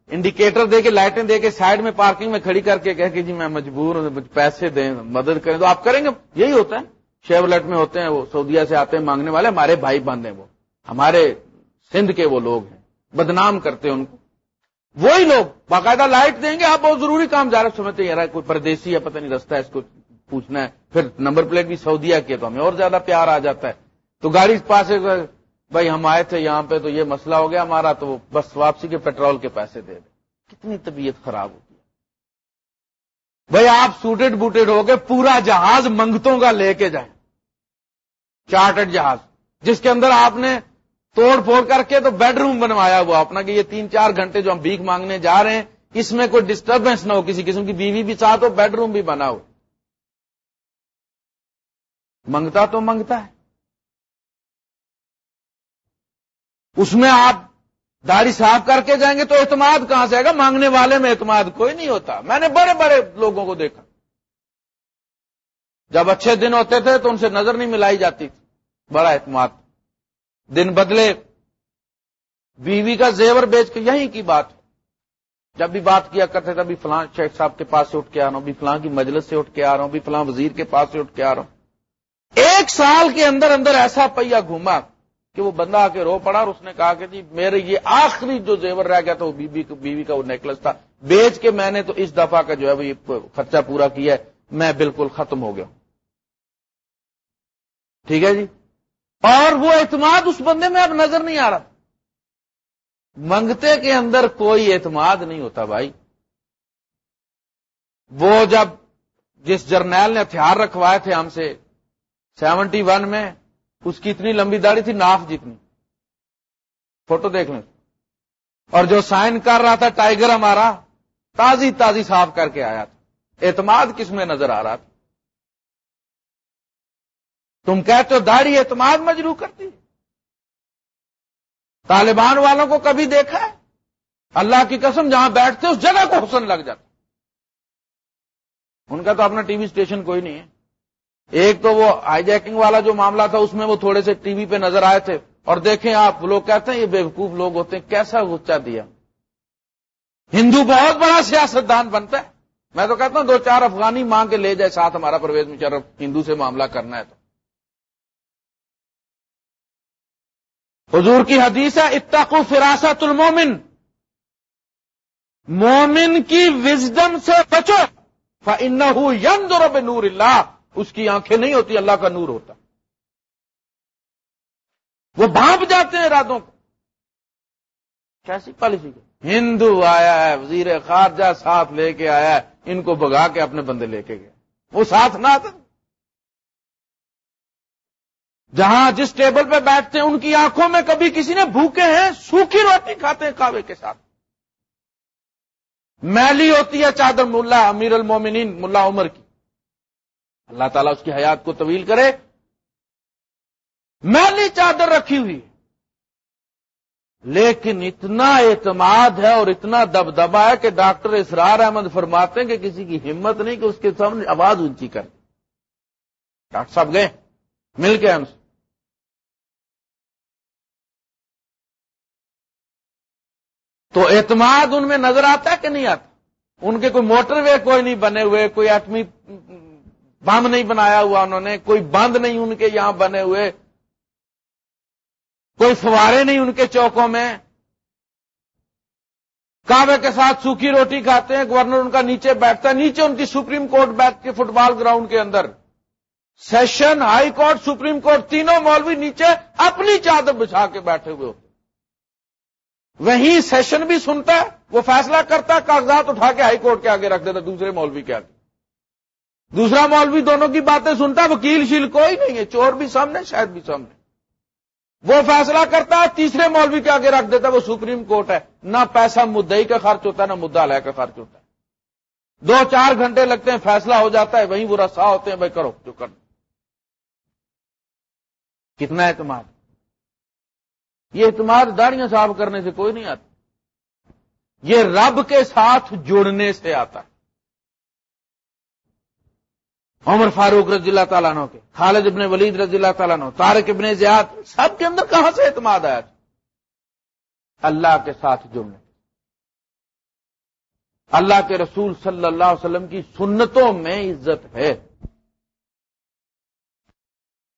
انڈیکیٹر دے کے، لائٹیں دے کے سائڈ میں پارکنگ میں کھڑی کر کے کہ جی میں مجبور ہوں پیسے دیں، مدد کریں۔ تو آپ کریں گے، یہی ہوتا ہے۔ شیولٹ میں ہوتے ہیں، وہ سعودیہ سے آتے ہیں مانگنے والے، ہمارے بھائی بند ہیں وہ۔ ہمارے سندھ کے وہ لوگ ہیں، بدنام کرتے ہیں ان کو۔ وہی لوگ باقاعدہ لائٹ دیں گے، آپ بہت ضروری کام، جا رہے سمجھتے یار، کوئی پردیسی ہے، پتہ نہیں رستہ ہے، اس کو پوچھنا ہے۔ پھر نمبر پلیٹ بھی سعودیہ کی ہے، تو ہمیں اور زیادہ پیار آ جاتا ہے۔ تو گاڑی پاس بھائی، ہم آئے تھے یہاں پہ، تو یہ مسئلہ ہو گیا ہمارا، تو بس واپسی کے پیٹرول کے پیسے دے دیں۔ کتنی طبیعت خراب ہوتی ہے۔ بھائی، آپ سوٹڈ بوٹڈ ہو کے پورا جہاز منگتوں کا لے کے جائیں۔ چارٹرڈ جہاز۔ جس کے اندر آپ نے توڑ پھوڑ کر کے تو بیڈ روم بنوایا ہوا، اپنا کہ یہ تین چار گھنٹے جو ہم بھیک مانگنے جا رہے ہیں، اس میں کوئی ڈسٹربینس نہ ہو، کسی قسم کی بیوی بھی ساتھ ہو بیڈ روم بھی بنا ہو۔ منگتا تو منگتا ہے۔ اس میں آپ داڑھی صاف کر کے جائیں گے تو اعتماد کہاں سے آئے گا؟ مانگنے والے میں اعتماد کوئی نہیں ہوتا۔ میں نے بڑے بڑے لوگوں کو دیکھا۔ جب اچھے دن ہوتے تھے تو ان سے نظر نہیں ملائی جاتی تھی۔ بڑا اعتماد۔ دن بدلے۔ بیوی کا زیور بیچ کے یہیں کی بات۔ جب بھی بات کیا کرتے تبھی فلاں شیخ صاحب کے پاس سے اٹھ کے آ رہا ہوں بھی فلاں کی مجلس سے اٹھ کے آ رہا ہوں بھی فلاں وزیر کے پاس سے اٹھ کے آ رہا ہوں۔ ایک سال کے اندر اندر ایسا پہیا گھوما کہ وہ بندہ آ کے رو پڑا اور اس نے کہا کہ جی میرے یہ آخری جو زیور رہ گیا تھا، وہ بیوی بیوی کا وہ نیکلس تھا۔ بیچ کے میں نے تو اس دفعہ کا جو ہے وہ خرچہ پورا کیا ہے۔ میں بالکل ختم ہو گیا ٹھیک ہے جی؟ اور وہ اعتماد اس بندے میں اب نظر نہیں آ رہا۔ منگتے کے اندر کوئی اعتماد نہیں ہوتا بھائی۔ وہ جب جس جرنیل نے ہتھیار رکھوائے تھے ہم سے سیونٹی ون میں، اس کی اتنی لمبی داڑھی تھی ناف جتنی فوٹو دیکھ لیں۔ اور جو سائن کر رہا تھا ٹائیگر ہمارا، تازی تازی صاف کر کے آیا تھا۔ اعتماد کس میں نظر آ رہا تھا؟ تم کہتے ہو داڑھی اعتماد مجرو کرتی طالبان والوں کو کبھی دیکھا ہے؟ اللہ کی قسم جہاں بیٹھتے اس جگہ کو حسن لگ جاتا ان کا تو اپنا ٹی وی اسٹیشن کوئی نہیں ہے۔ ایک تو وہ ہائی جیکنگ والا جو معاملہ تھا، اس میں وہ تھوڑے سے ٹی وی پہ نظر آئے تھے۔ اور دیکھیں آپ لوگ کہتے ہیں یہ بےوقوف لوگ ہوتے ہیں، کیسا غصہ دیا۔ ہندو بہت بڑا سیاست دان بنتا ہے۔ میں تو کہتا ہوں دو چار افغانی مانگ کے لے جائے، ساتھ ہمارا پرویز مشرف ہندو سے معاملہ کرنا ہے تو۔ حضور کی حدیث ہے اتقو فراست المومن۔ مومن کی وزڈم سے بچو۔ فن یم نور اللہ۔ اس کی آنکھیں نہیں ہوتی، اللہ کا نور ہوتا۔ وہ بھانپ جاتے ہیں ارادوں کو۔ کیسی پالیسی؟ ہندو آیا ہے، وزیر خارجہ ساتھ لے کے آیا ہے۔ ان کو بگا کے اپنے بندے لے کے گئے۔ وہ ساتھ نہ آتے جہاں جس ٹیبل پہ بیٹھتے ہیں، ان کی آنکھوں میں کبھی کسی نے بھوکے ہیں، سوکھی روٹی کھاتے ہیں کعوے کے ساتھ۔ میلی ہوتی ہے چادر ملا امیر المومنین ملا عمر کی۔ اللہ تعالیٰ اس کی حیات کو طویل کرے۔ میلی چادر رکھی ہوئی لیکن اتنا اعتماد ہے اور اتنا دبدبا ہے کہ ڈاکٹر اسرار احمد فرماتے ہیں کہ کسی کی ہمت نہیں کہ اس کے سامنے آواز اونچی کر ڈاکٹر صاحب گئے، مل کے ہم سے۔ تو اعتماد ان میں نظر آتا ہے کہ نہیں آتا؟ ان کے کوئی موٹر وے کوئی نہیں بنے ہوئے، کوئی ایٹمی بم نہیں بنایا ہوا انہوں نے، کوئی بند نہیں ان کے یہاں بنے ہوئے۔ کوئی فوارے نہیں ان کے چوکوں میں۔ کعبے کے ساتھ سوکھی روٹی کھاتے ہیں، گورنر ان کا نیچے بیٹھتا ہے، نیچے ان کی سپریم کورٹ بیٹھ کے فٹ بال گراؤنڈ کے اندر۔ Session, high court, supreme court, تینوں مولوی نیچے اپنی چادر بچھا کے بیٹھے ہوئے ہوتے وہیں سیشن بھی سنتا ہے، وہ فیصلہ کرتا ہے، کاغذات اٹھا کے ہائی کورٹ کے آگے رکھ دیتا دوسرے مولوی کے آگے۔ دوسرا مولوی دونوں کی باتیں سنتا وکیل شیل کوئی نہیں ہے، چور بھی سامنے، شاید بھی سامنے۔ وہ فیصلہ کرتا ہے، تیسرے مولوی کے آگے رکھ دیتا ہے، وہ سپریم کورٹ ہے۔ نہ پیسہ مدئی کا خرچ ہوتا ہے، نہ مدعا لے کا خرچ ہوتا ہے۔ دو چار گھنٹے لگتے ہیں، فیصلہ ہو جاتا ہے، وہیں وہ رسا ہوتے ہیں، بھائی کرو، جو کرنا کتنا اعتماد۔ یہ اعتماد داڑیاں صاف کرنے سے کوئی نہیں آتا۔ یہ رب کے ساتھ جڑنے سے آتا۔ ہے عمر فاروق رضی اللہ تعالیٰ عنہ کے، خالد ابن ولید رضی اللہ تعالیٰ عنہ تارک ابن زیاد، سب کے اندر کہاں سے اعتماد آیا تھا؟ اللہ کے ساتھ جملے۔ اللہ کے رسول صلی اللہ علیہ وسلم کی سنتوں میں عزت ہے۔